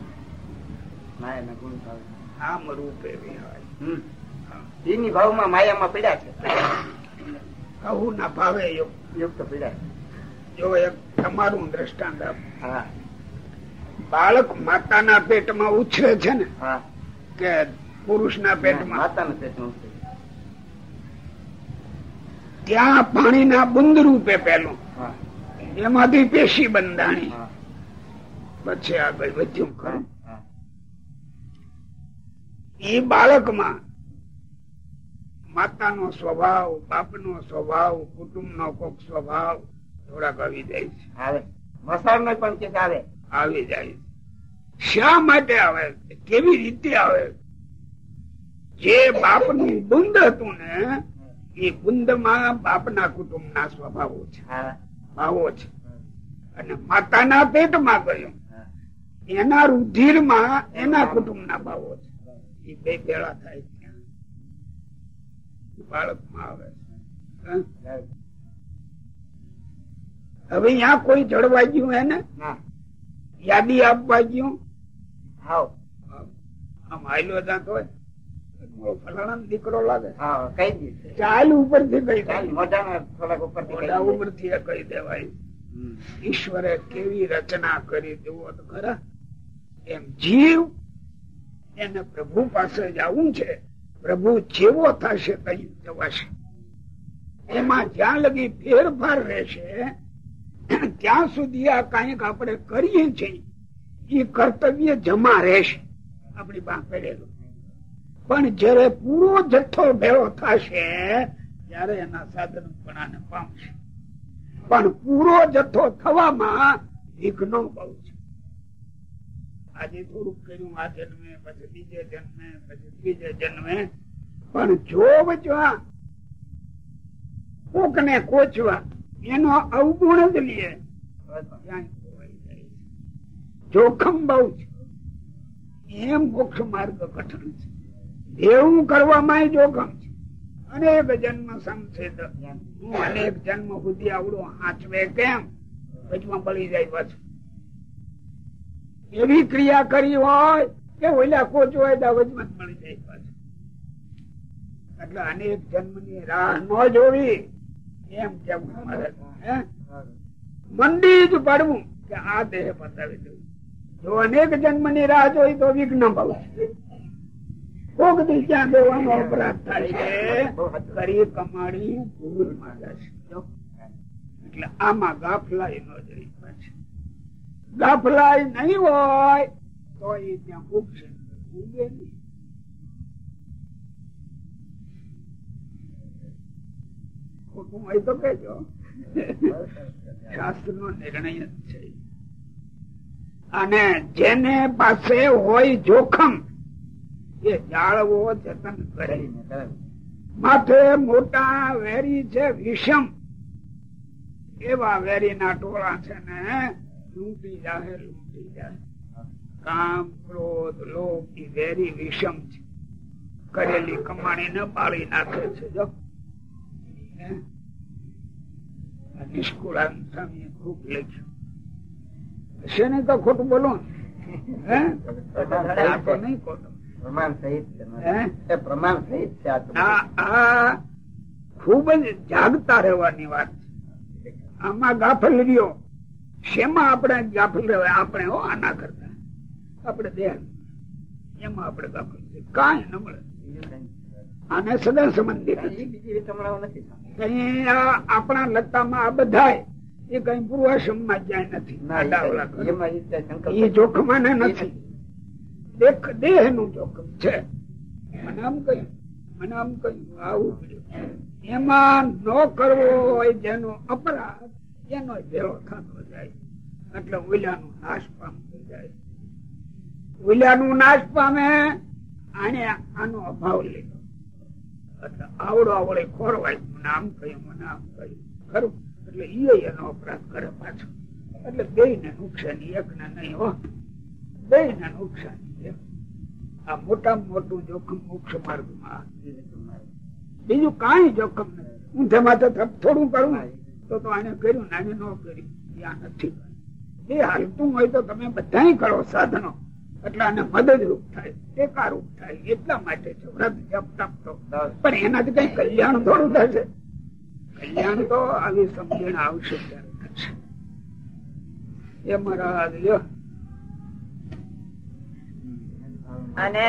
આમ રૂપે વિહાય. એની ભાવમાં માયામાં પીડા છે. ના ભાવે યુક્ત. પીડા જો એક તમારું દ્રષ્ટાંત હા. બાળક માતાના પેટમાં ઉછરે છે ને હા. કે પુરુષના પેટમાં. માતાના પેટમાં ત્યાં પાણીના બુંદ રૂપે પેલું એમાંથી પેશી બંધાણી. પછી આગળ વધ્યું. ખરું એ બાળકમાં માતાનો સ્વભાવ બાપનો સ્વભાવ કુટુંબનો કોક સ્વભાવ થોડાક આવી જાય છે. આવે. મસાળ પણ કે આવે? આવી જાય. શા માટે આવે? કેવી રીતે આવે? જે બાપનું બુંદ હતું ને એ બુંદમાં બાપના કુટુંબના સ્વભાવો છે. ભાવો છે. અને માતાના પેટમાં ગયો. એના એના રુધિરમાં એના કુટુંબના ભાવો છે. એ બે ભેળા થાય ત્યાં બાળકમાં આવે છે. હવે અહીંયા કોઈ જળવા ગયું એને? ના યાદી આપવા ગયું? હાવ. આમ હાલ્યો જાતો હોય. દીકરો લાગે. ચાલ ઉપરથી થોડાક ઉપરથી કહી દેવાય. ઈશ્વરે કેવી રચના કરી જુઓ તો ખરા? એમ જીવ એને પ્રભુ પાસે જવું છે. પ્રભુ જેવો થશે કઈ જવાશે. એમાં જ્યાં લગી ફેરફાર રહેશે ત્યાં સુધી આ કંઈક આપણે કરીએ છીએ. એ કર્તવ્ય જમા રહેશે. આપણી બા પડેલું. પણ જયારે પૂરો જથ્થો ભેળો થશે, ત્યારે એના સાધન પણ પામશે પણ પૂરો જથ્થો થવામાં વિઘ્નો બહુ છે. આજે થોડુંક કર્યું, આ જન્મે, પછી બીજે જન્મે, પછી ત્રીજે જન્મે. પણ જો વચવા કોક ને કોચવા, એનો અવગુણ જ લે. જોખમ બહુ છે. એમ મોક્ષ માર્ગ કઠણ છે. એવું કરવામાં જોખમ છે. અનેક જન્મ સંસિદ્ધ હું અનેક જન્મ સુધી આવડો હાચવે કેમ? વચમાં બળી જાય પાછું એવી ક્રિયા કરી હોય કે ઓલા કોચ હોય તો વચમાં મળી જાય પાછું એટલે અનેક જન્મની રાહ ન જોવી. એમ કેવું મારે હે? જ પડવું કે આ દેહ પતાવી દઉં. જો અનેક જન્મની રાહ જોઈ તો વિઘ્ન છે કોક દી ક્યાં દેવાનો અપરાધ થાય છે. કરી કમાણી ભૂલ જશે છે. એટલે આમાં ગાફલાઈ ન જઈ પાછી ગાફલાઈ નહીં હોય તો એ ત્યાં ઉગશે નો નિર્ણય છે. અને જેને પાસે હોય જોખમ એ જાળવો જતન કરે. માથે મોટા વેરી છે વિષમ. એવા વેરી ના ટોળા છે ને લૂંટી જાય લૂંટી જાય કામ ક્રોધ લોભ ઈ વેરી વિષમ છે. કરેલી કમાણી ને પાળી નાખે છે જો? આ નિષ્કુળાનંદ ખૂબ લખ્યું. હશે ને તો ખોટું બોલો હે? નહીં ખોટું. પ્રમાણ સહિત સહિત આ ખૂબ જ જાગતા રહેવાની વાત છે. આમાં ગાફલ રહ્યો. શેમાં આપણે ગાફલ રહેવાય આપણે હો આના કરતા. આપણે દેહ. એમાં આપણે ગાફલ કઈ ન મળે. આને સદા સંબંધિત નથી. કઈ આ આપણા લતામાં આ બધા એ કઈ પૂર્વાશ્રમમાં જાય નથી. આડાઅવળા કરે. એ જોખમ આને નથી. દેખ દેહનું જોખમ છે. મને આમ કહ્યું, મને આમ કહ્યું, આવું. એમાં ન કરવો હોય જેનો અપરાધ, એનો ભેળો થતો જાય. એટલે ઓલિયાનું નાશ પામતું જાય. ઓલિયાનું નાશ પામે, આને આનો અભાવ લીધો એટલે આવડો આવડે ખોરવાય મને આમ કહ્યું, મને આમ કહ્યું. ખરું? એટલે ઈ એનો અપરાધ કરે પાછો. એટલે બે ને નુકસાન એક ને નહીં હો. બે ને નુકસાન. એમ. આ મોટામાં મોટું જોખમ મોક્ષ માર્ગમાં બીજું કઈ જોખમ નથી. તેમાં થોડું કરું તો તો આને કર્યું ને આને ન કર્યું. ત્યાં નથી એ હાલતું હોય તો તમે બધા કરો સાધનો. એટલે આને મદદરૂપ થાય ટેકારૂપ થાય એટલા માટે છે વ્રત જપ તપ તો. પણ એનાથી કઈ કલ્યાણ થોડું થશે. કલ્યાણ તો આવી સમજણ આવશે ત્યારે થશે. એ મારા અને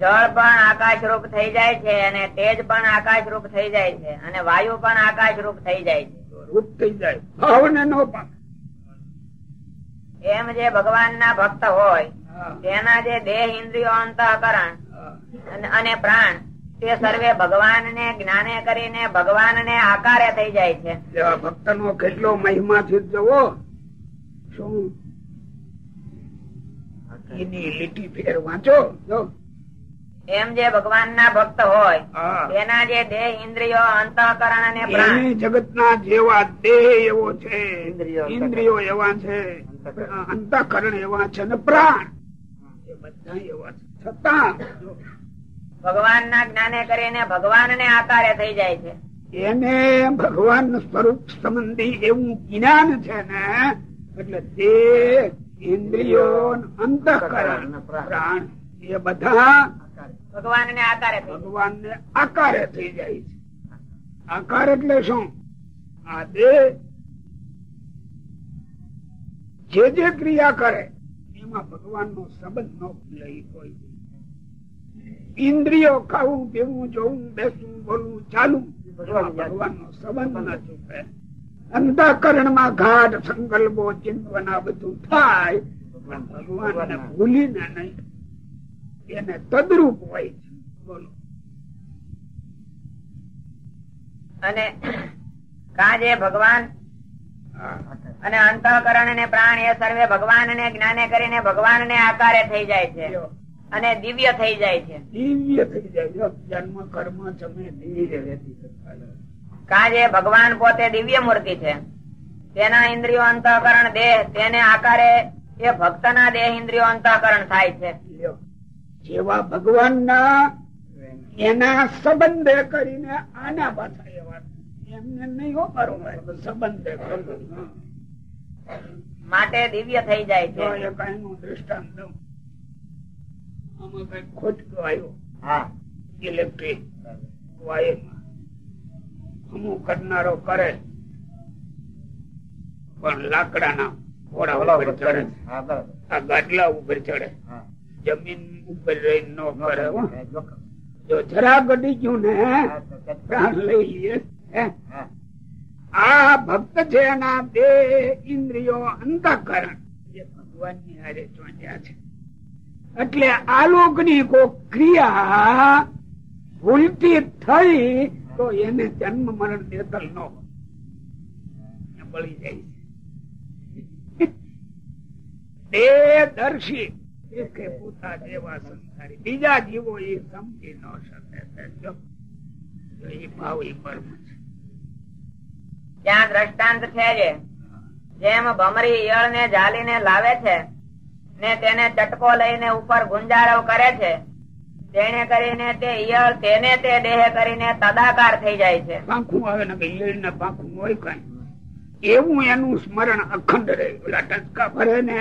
જળ પણ આકાશ રૂપ થઈ જાય છે અને તેજ પણ આકાશ રૂપ થઈ જાય છે અને વાયુ પણ આકાશ રૂપ થઈ જાય છે. રૂપ થઈ જાય. ભાવને નો પામે. એમ જે ભગવાન ના ભક્ત હોય તેના જે દેહ ઇન્દ્રિયો અંતઃકરણ અને- અને પ્રાણ તે સર્વે ભગવાન ને જ્ઞાને કરીને ભગવાન ને આકારે થઈ જાય છે. ભક્ત નો કેટલો મહિમા થી જવો શું એની લીટી ફેર વાંચો એમ જે ભગવાન ના ભક્ત હોય એના જે દેહ ઇન્દ્રિયો અંતઃકરણ અને પ્રાણ. જગત ના જેવા દેહ એવો છે ઇન્દ્રિયો, ઇન્દ્રિયો એવા છે અંતઃકરણ. એવા છે ને પ્રાણ. એ બધા એવા છે. છતાં ભગવાન ના જ્ઞાને કરીને ભગવાન ને આકારે થઈ જાય છે. એને ભગવાન સ્વરૂપ સંબંધી એવું જ્ઞાન છે ને એટલે દેહ ઇન્દ્રિયો અંતઃકરણ. પ્રાણ. એ બધા ભગવાન ને આકારે ભગવાન ને આકારે થઈ જાય છે. આકાર એટલે શું? આ દેહ જે જે ક્રિયા કરે એમાં ભગવાન નો સંબંધ નો લઈ કોઈ. ઇન્દ્રિયો ખાવું પીવું જોવું બેસવું બોલવું ચાલવું ભગવાન નો સંબંધ ન ચૂકે અંતઃકરણમાં ઘાટ સંકલ્પો ચિંતવના બધું થાય પણ ભગવાન ને ભૂલીને નહીં. એને તદરૂપ હોય છે. બોલો. અને કા જે ભગવાન અને અંતઃકરણ અને પ્રાણ એ સર્વે ભગવાન ને જ્ઞાને કરીને ભગવાન ને આકારે થઈ જાય છે. અને દિવ્ય થઈ જાય છે. દિવ્ય થઈ જાય. જો જન્મ કર્મ રહેતી સત્તા. કા જે ભગવાન પોતે દિવ્ય મૂર્તિ છે. તેના ઇન્દ્રિયો અંતઃકરણ દેહ તેને આકારે એ ભક્ત ના દેહ ઇન્દ્રિયો અંતઃકરણ થાય છે. જેવા ભગવાન ના એના સંબંધે કરીને આના પાછા એવા એમને નહીં હો બરોબર સંબંધે માટે દિવ્ય થઈ જાય છે. દ્રષ્ટાંત આમાં કઈ આવ્યો. હા. ઇલેક્ટ્રિક વાયરમાં. અમુક કરનારો કરે. પણ લાકડાના ઘોડા ઉપર ચડે. આ ગાડલા ઉપર ચડે. જમીન ઉપર રહીને ન કરે જો જરા ગડી ગયું ને હા, તો તે- પ્રાણ લઈ લઈએ આ ભક્ત છે એના બે ઇન્દ્રિયો અંતઃકરણ જે ભગવાનની હારે ચોંટ્યા છે. એટલે આલોકની કોઈ ક્રિયા ભૂલતી થઈ તો એને જન્મ મરણ દેતલ ન. બળી જાય છે. દેહદર્શી એકે પૂતા જેવા સંસારી, બીજા જીવો એ સમજી ન શકે જો એ ભાવ એ કર્મ છે. ત્યાં દ્રષ્ટાંત છે જેમ ભમરી ઈયળ ને જાલીને લાવે છે ને તેને ચટકો લઈને ઉપર ગુંજારવ કરે છે. તેને કરીને તે ઈયળ તેને તે દેહ કરીને તદાકાર થઈ જાય છે. પાંખું આવે ને ઈયળ ને પાંખું હોય કઈ. એવું એનું સ્મરણ અખંડ રહે. ઓલા ટચકા ભરે ને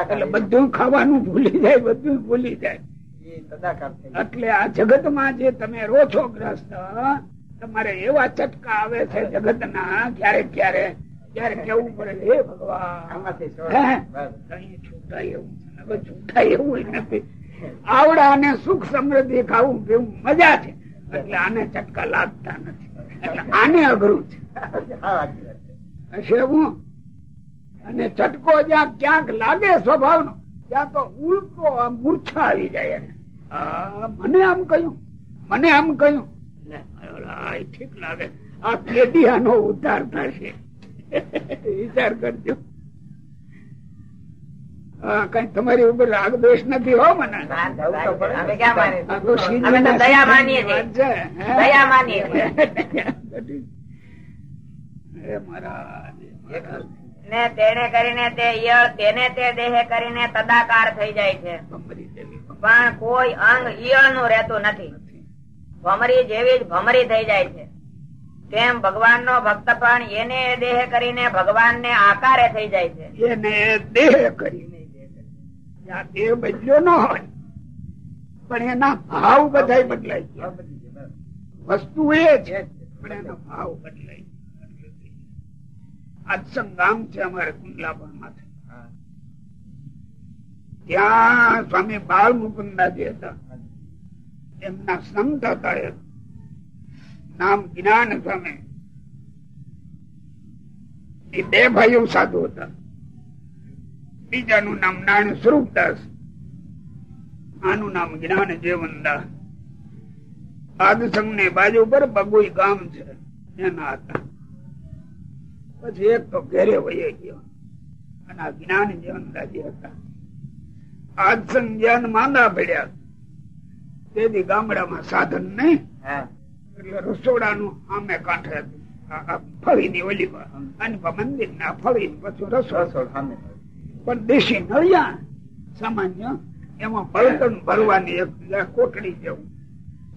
એટલે બધું ખાવાનું ભૂલી જાય બધું ભૂલી જાય. એ તદાકાર એટલે આ જગતમાં જે તમે રો છો ગ્રસ્ત તમારે એવા ચટકા આવે છે જગત ના ક્યારેક ક્યારેક ત્યારે કેવું પડે? હે ભગવાન. છૂટાય એવું છૂટાય એવું નથી. આવડા અને સુખ સમૃદ્ધિ ખાવું પીવું મજા છે. એટલે આને ચટકા લાગતા નથી. એટલે આને અઘરું છે. હશે અને ચટકો જ્યાં ક્યાંક લાગે સ્વભાવ નો ત્યાં તો ઉલટો આમ મૂર્છા આવી જાય આ મને આમ કહ્યું. મને આમ કહ્યું. આ ઠીક લાગે. આ કેદી આનો ઉદ્ધાર થશે. વિચાર કરજો. કઈ તમારી ઉપર રાગ દોષ નથી હો મને. તેને કરીને તે ઈયળ તેને તે દેહે કરીને તદાકાર થઈ જાય છે. પણ કોઈ અંગ ઈયળનું રહેતું નથી. ભમરી જેવી જ ભમરી થઈ જાય છે. તેમ ભગવાન નો ભક્ત પણ એને દેહ કરીને ભગવાન ને આકારે થઈ જાય છે. એને દેહ કરીને દેહ બદલ્યો ન હોય. પણ એના ભાવ બધા બદલાય ગયા. વસ્તુ એ છે પણ એનો ભાવ બદલાય છે અમારે કુંડલાપણ ત્યાં સ્વામી બાળ મુકુંદાજી હતા. એમના સંત હતા નામ જ્ઞાન સ્વામી. એ બે ભાઈઓ સાધુ હતા. બીજાનું નામ નારાયણ સ્વરૂપદાસ આનું નામ જ્ઞાન જીવનદાસ આદસંગ ને બાજુ પર બગુઈ ગામ છે. એના હતા. પછી એક તો ઘેરે વહી ગયો. અને આ જ્ઞાન જીવનદાસજી હતા. આદસંગ જ્ઞાન માંદા પડ્યા. તેથી ગામડામાં સાધન નહીં એટલે રસોડાનું આમે કાંઠે ફળીની ઓલી પર. મંદિર ના ફળી પછી રસોડું પણ દેશી નળિયા સામાન્ય, એમાં બળતણ ભરવાની એક કોટડી જેવું.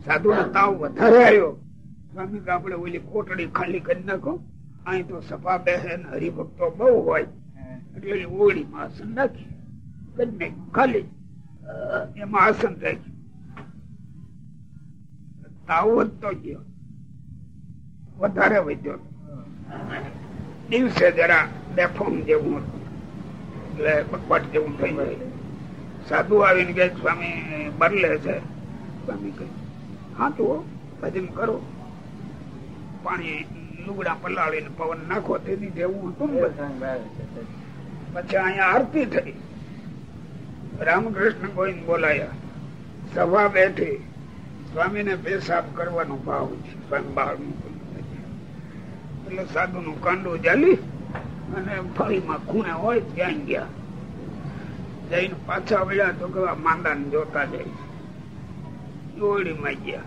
સાધુ તાવ વધારે આવ્યો. સ્વામી કે આપણે ઓલી કોટડી ખાલી કરી નાખો. અહીં તો સફા બેસે હરિભક્તો બહુ હોય. એટલે ઓળી માં આસન નાખી કરી ખાલી. એમાં આસન રાખ્યું. તાવ વધતો ગયો. વધારે વધ્યો. દિવસે જરા બેફોમ જેવું હતું. એટલે પકવાટ જેવું થઈ જાય સાધુ આવીને કે સ્વામી બદલે છે. સ્વામી કહે, હા તો ભજન કરો. પાણી લુગડા પલાળીને પવન નાખો તેથી જેવું હતું પછી અહીંયા આરતી થઈ. રામકૃષ્ણ ગોવિંદ બોલાયા. સભા બેઠી. સ્વામીને પેશાબ કરવાનો ભાવ છે. સ્વામી બહાર. એટલે સાધુ નું કાંડું જાલી અને ફળીમાં ખૂણે હોય ત્યાં ગયા. જઈને પાછા વળ્યા તો કેવા માંદા ને જોતા જાય દોડીમાં ગયા.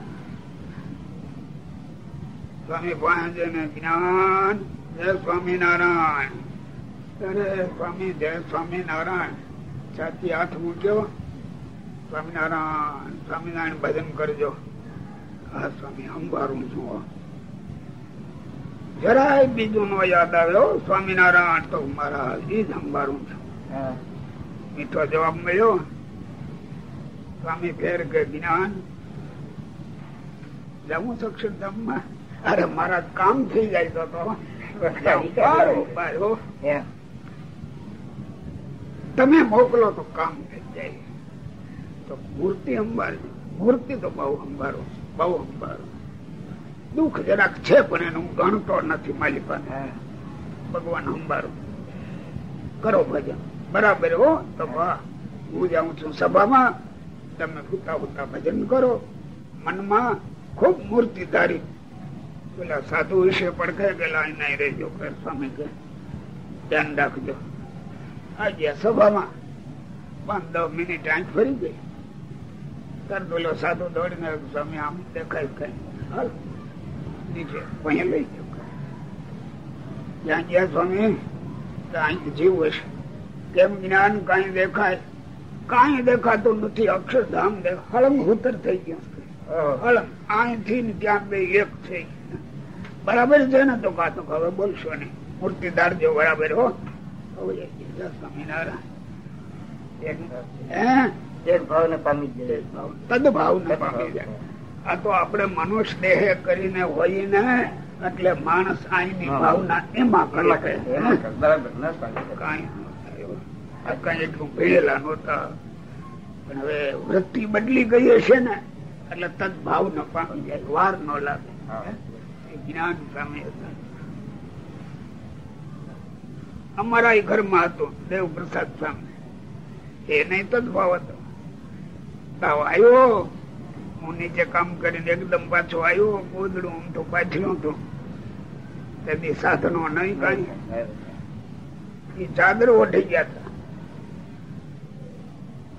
સ્વામી પાસે જ્ઞાન, જય સ્વામિનારાયણ. અરે સ્વામી, જય સ્વામિનારાયણ. છાતી હાથ મૂક્યો. સ્વામિનારાયણ સ્વામિનારાયણ ભજન કરજો. હા, સ્વામી, અંબારું છું. જરાય બીજું નો યાદ આવ્યો સ્વામિનારાયણ તો મારા હજી સંભાળું છું. મીઠો જવાબ મળ્યો. સ્વામી ફેર કે જ્ઞાન જમું છું અક્ષરધામમાં અરે મારા કામ થઈ જાય તો તો. તમે મોકલો તો કામ થઈ જાય. તો મૂર્તિ અંબાડજો મૂર્તિ તો બહુ અંબારો બહુ અંબારો. દુઃખ જરાક છે પણ એનું ગણતો નથી પાસે. ભગવાન અંબારો કરો ભજન. બરાબર હો તો વાહ. હું જાઉં છું સભામાં. તમે હુતા હુતા ભજન કરો. મનમાં ખૂબ મૂર્તિ તારી પેલા સાધુ વિશે પણ કહે ગયેલા એના રહેજો કે સ્વામી કે ધ્યાન રાખજો. આ ગયા સભામાં પાંચ દસ મિનિટ આંખ ફરી ગઈ. કર પેલો સાધુ દોડીને સ્વામી આમ દેખાય કઈ. હાલ. અહીંયા લઈ જાઓ ત્યાં ગયા સ્વામી અહીં જીવ હશે કેમ જ્ઞાન કઈ દેખાય? કઈ દેખાતું નથી. અક્ષરધામ હળંગ હુતર થઈ ગયો હળંગ. અહીંથી ત્યાં બે એક થઈ બરાબર છે ને તો કાતો હવે બોલશો ને મૂર્તિ ધારજો બરાબર હો. સ્વામિનારાયણ. એક ભાવ ને પામી જાય તદભાવ. ને પામી જાય આ તો આપણે મનુષ્ય દેહ કરીને હોય ને એટલે માણસ આઈની ભાવના એમાં કરે કાંઈ એટલું ભેળેલા નહોતા. પણ હવે વૃત્તિ બદલી ગઈ હશે ને એટલે તદભાવ ન પામી જાય. વાર ન લાગે. જ્ઞાન સામે અમારા ઘરમાં હતો દેવ પ્રસાદ સ્વામી એને તદભાવ હતો. આવ્યો હું નીચે કામ કરીને એકદમ પાછો આવ્યો ગોદડું આમ તો પાછળ હતો. તેની સાધનો નહીં કઈ. એ ચાદર ઓઠી ગયા હતા.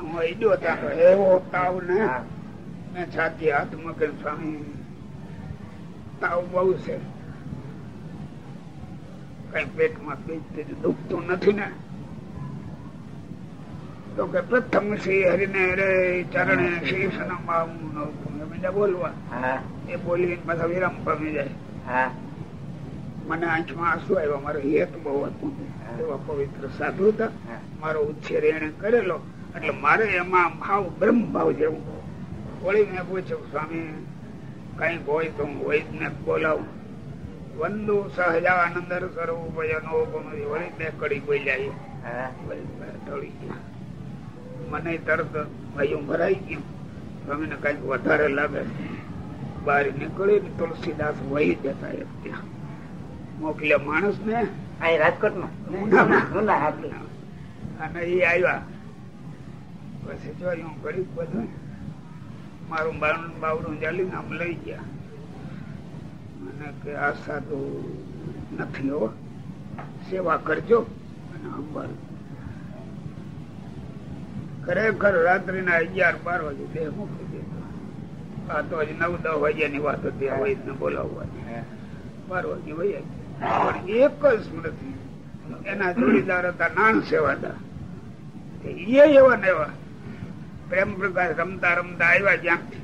હું ઈડ્યો ત્યાં તો એવો તાવ ને મેં છાતી હાથ મગર સ્વામી તાવ બહુ છે. કઈ પેટમાં પીજ દુખતું નથી ને? તો કે પ્રથમ શ્રી હરિને રે ચરણે શીશ બીજા બોલવા. એ બોલી પાછા વિરામ પામી જાય. મને આંખમાં આંસુ આવ્યો. મારો હેત બહુ હતું. એવા પવિત્ર સાધુ હતા. મારો ઉછેર એને કરેલો. એટલે મારે એમાં ભાવ બ્રહ્મ ભાવ જેવું. વળી મેં પૂછ્યું સ્વામી કંઈક હોય તો હું વૈદ ને બોલાવું. વંદુ સહજાનંદ સ્વરૂપ વળી બે કડી બોલ્યા ઢળી ગયા. મને તરત ભાઈઓ ભરાઈ ગયું. સ્વામીને કંઈક વધારે લાગે. બહાર નીકળી ને તુલસીદાસ વહી જતા ત્યાં. મોકલ્યા માણસ ને રાજકોટમાં અને એ આવ્યા. પછી જો હું ગરીબ બધું. મારું બારણું બાવડું ચાલીને આમ લઈ ગયા. અને કે આ સાધુ નથી હો. સેવા કરજો. અને અંબાર ખરેખર રાત્રિ ના અગિયાર બાર વાગે દેહ મૂકી દે. આ તો હજી નવ દસ વાગ્યા ની વાત હતી વૈદ ને બોલાવવાની. બાર વાગે વૈયા પણ એક જ સ્મૃતિ. એના જોડીદાર હતા નાન સેવાદાર. એ એવા ને એવા. પ્રેમ પ્રકાશ રમતા રમતા આવ્યા જ્યાંથી.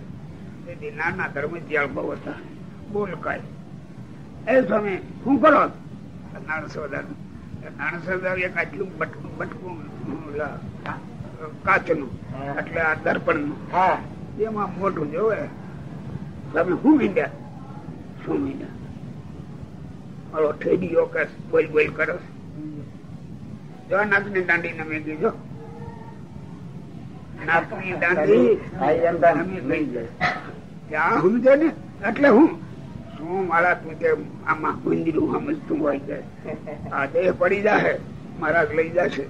તેથી નાના ધર્મત્યાળ બહુ હતા. બોલ કાય. એ સ્વામી શું કરો? નાણ સેવાદાર. નાણ સેવાદાર એક આટલું બટકું બટકું કાચનું એટલે આ દર્પણનું એમાં મોઢું જોવે તમે શું મીંડ્યા? શું મીંડ્યા? મારો ઠેડીઓ કે બોલ બોલ કરો. જો નાકની દાંડી નમી દીધો. નાકની દાંડી ત્યાં સમજે ને? એટલે હું? શું મારા તું કે આમાં મંદિરું સમજતું હોય છે આ દેહ પડી જાહે મારા લઈ જશે.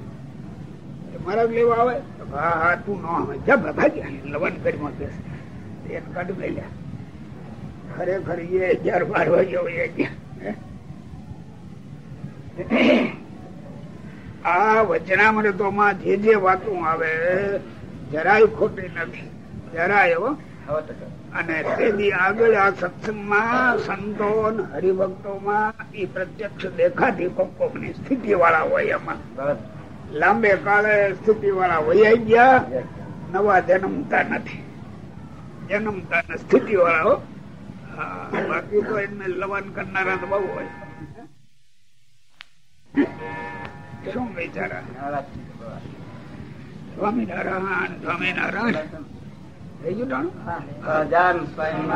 મહારાજ લેવા આવે? હા તું ન લવન કરી મૂકે એક મેલ્યા ખરેખર એ અગિયાર બાર વાગ્યા હોય આ વચનામૃતો માં જે જે વાતો આવે, જરાય ખોટી નથી. જરાય એવો અને તેની આગળ આ સત્સંગમાં સંતો હરિભક્તો માં એ પ્રત્યક્ષ દેખાતી કોકની સ્થિતિ વાળા હોય એમાં. લાંબે કાળે સ્થિતિ વાળા વૈયા ગયા. નવા જન્મતા નથી. જન્મતા સ્થિતિ વાળા હો બાકી તો એમને લવન કરનારા તો બહુ હોય. શું બિચારા સ્વામિનારાયણ સ્વામિનારાયણ. થઈ ગયું ટાણું? સ્વામી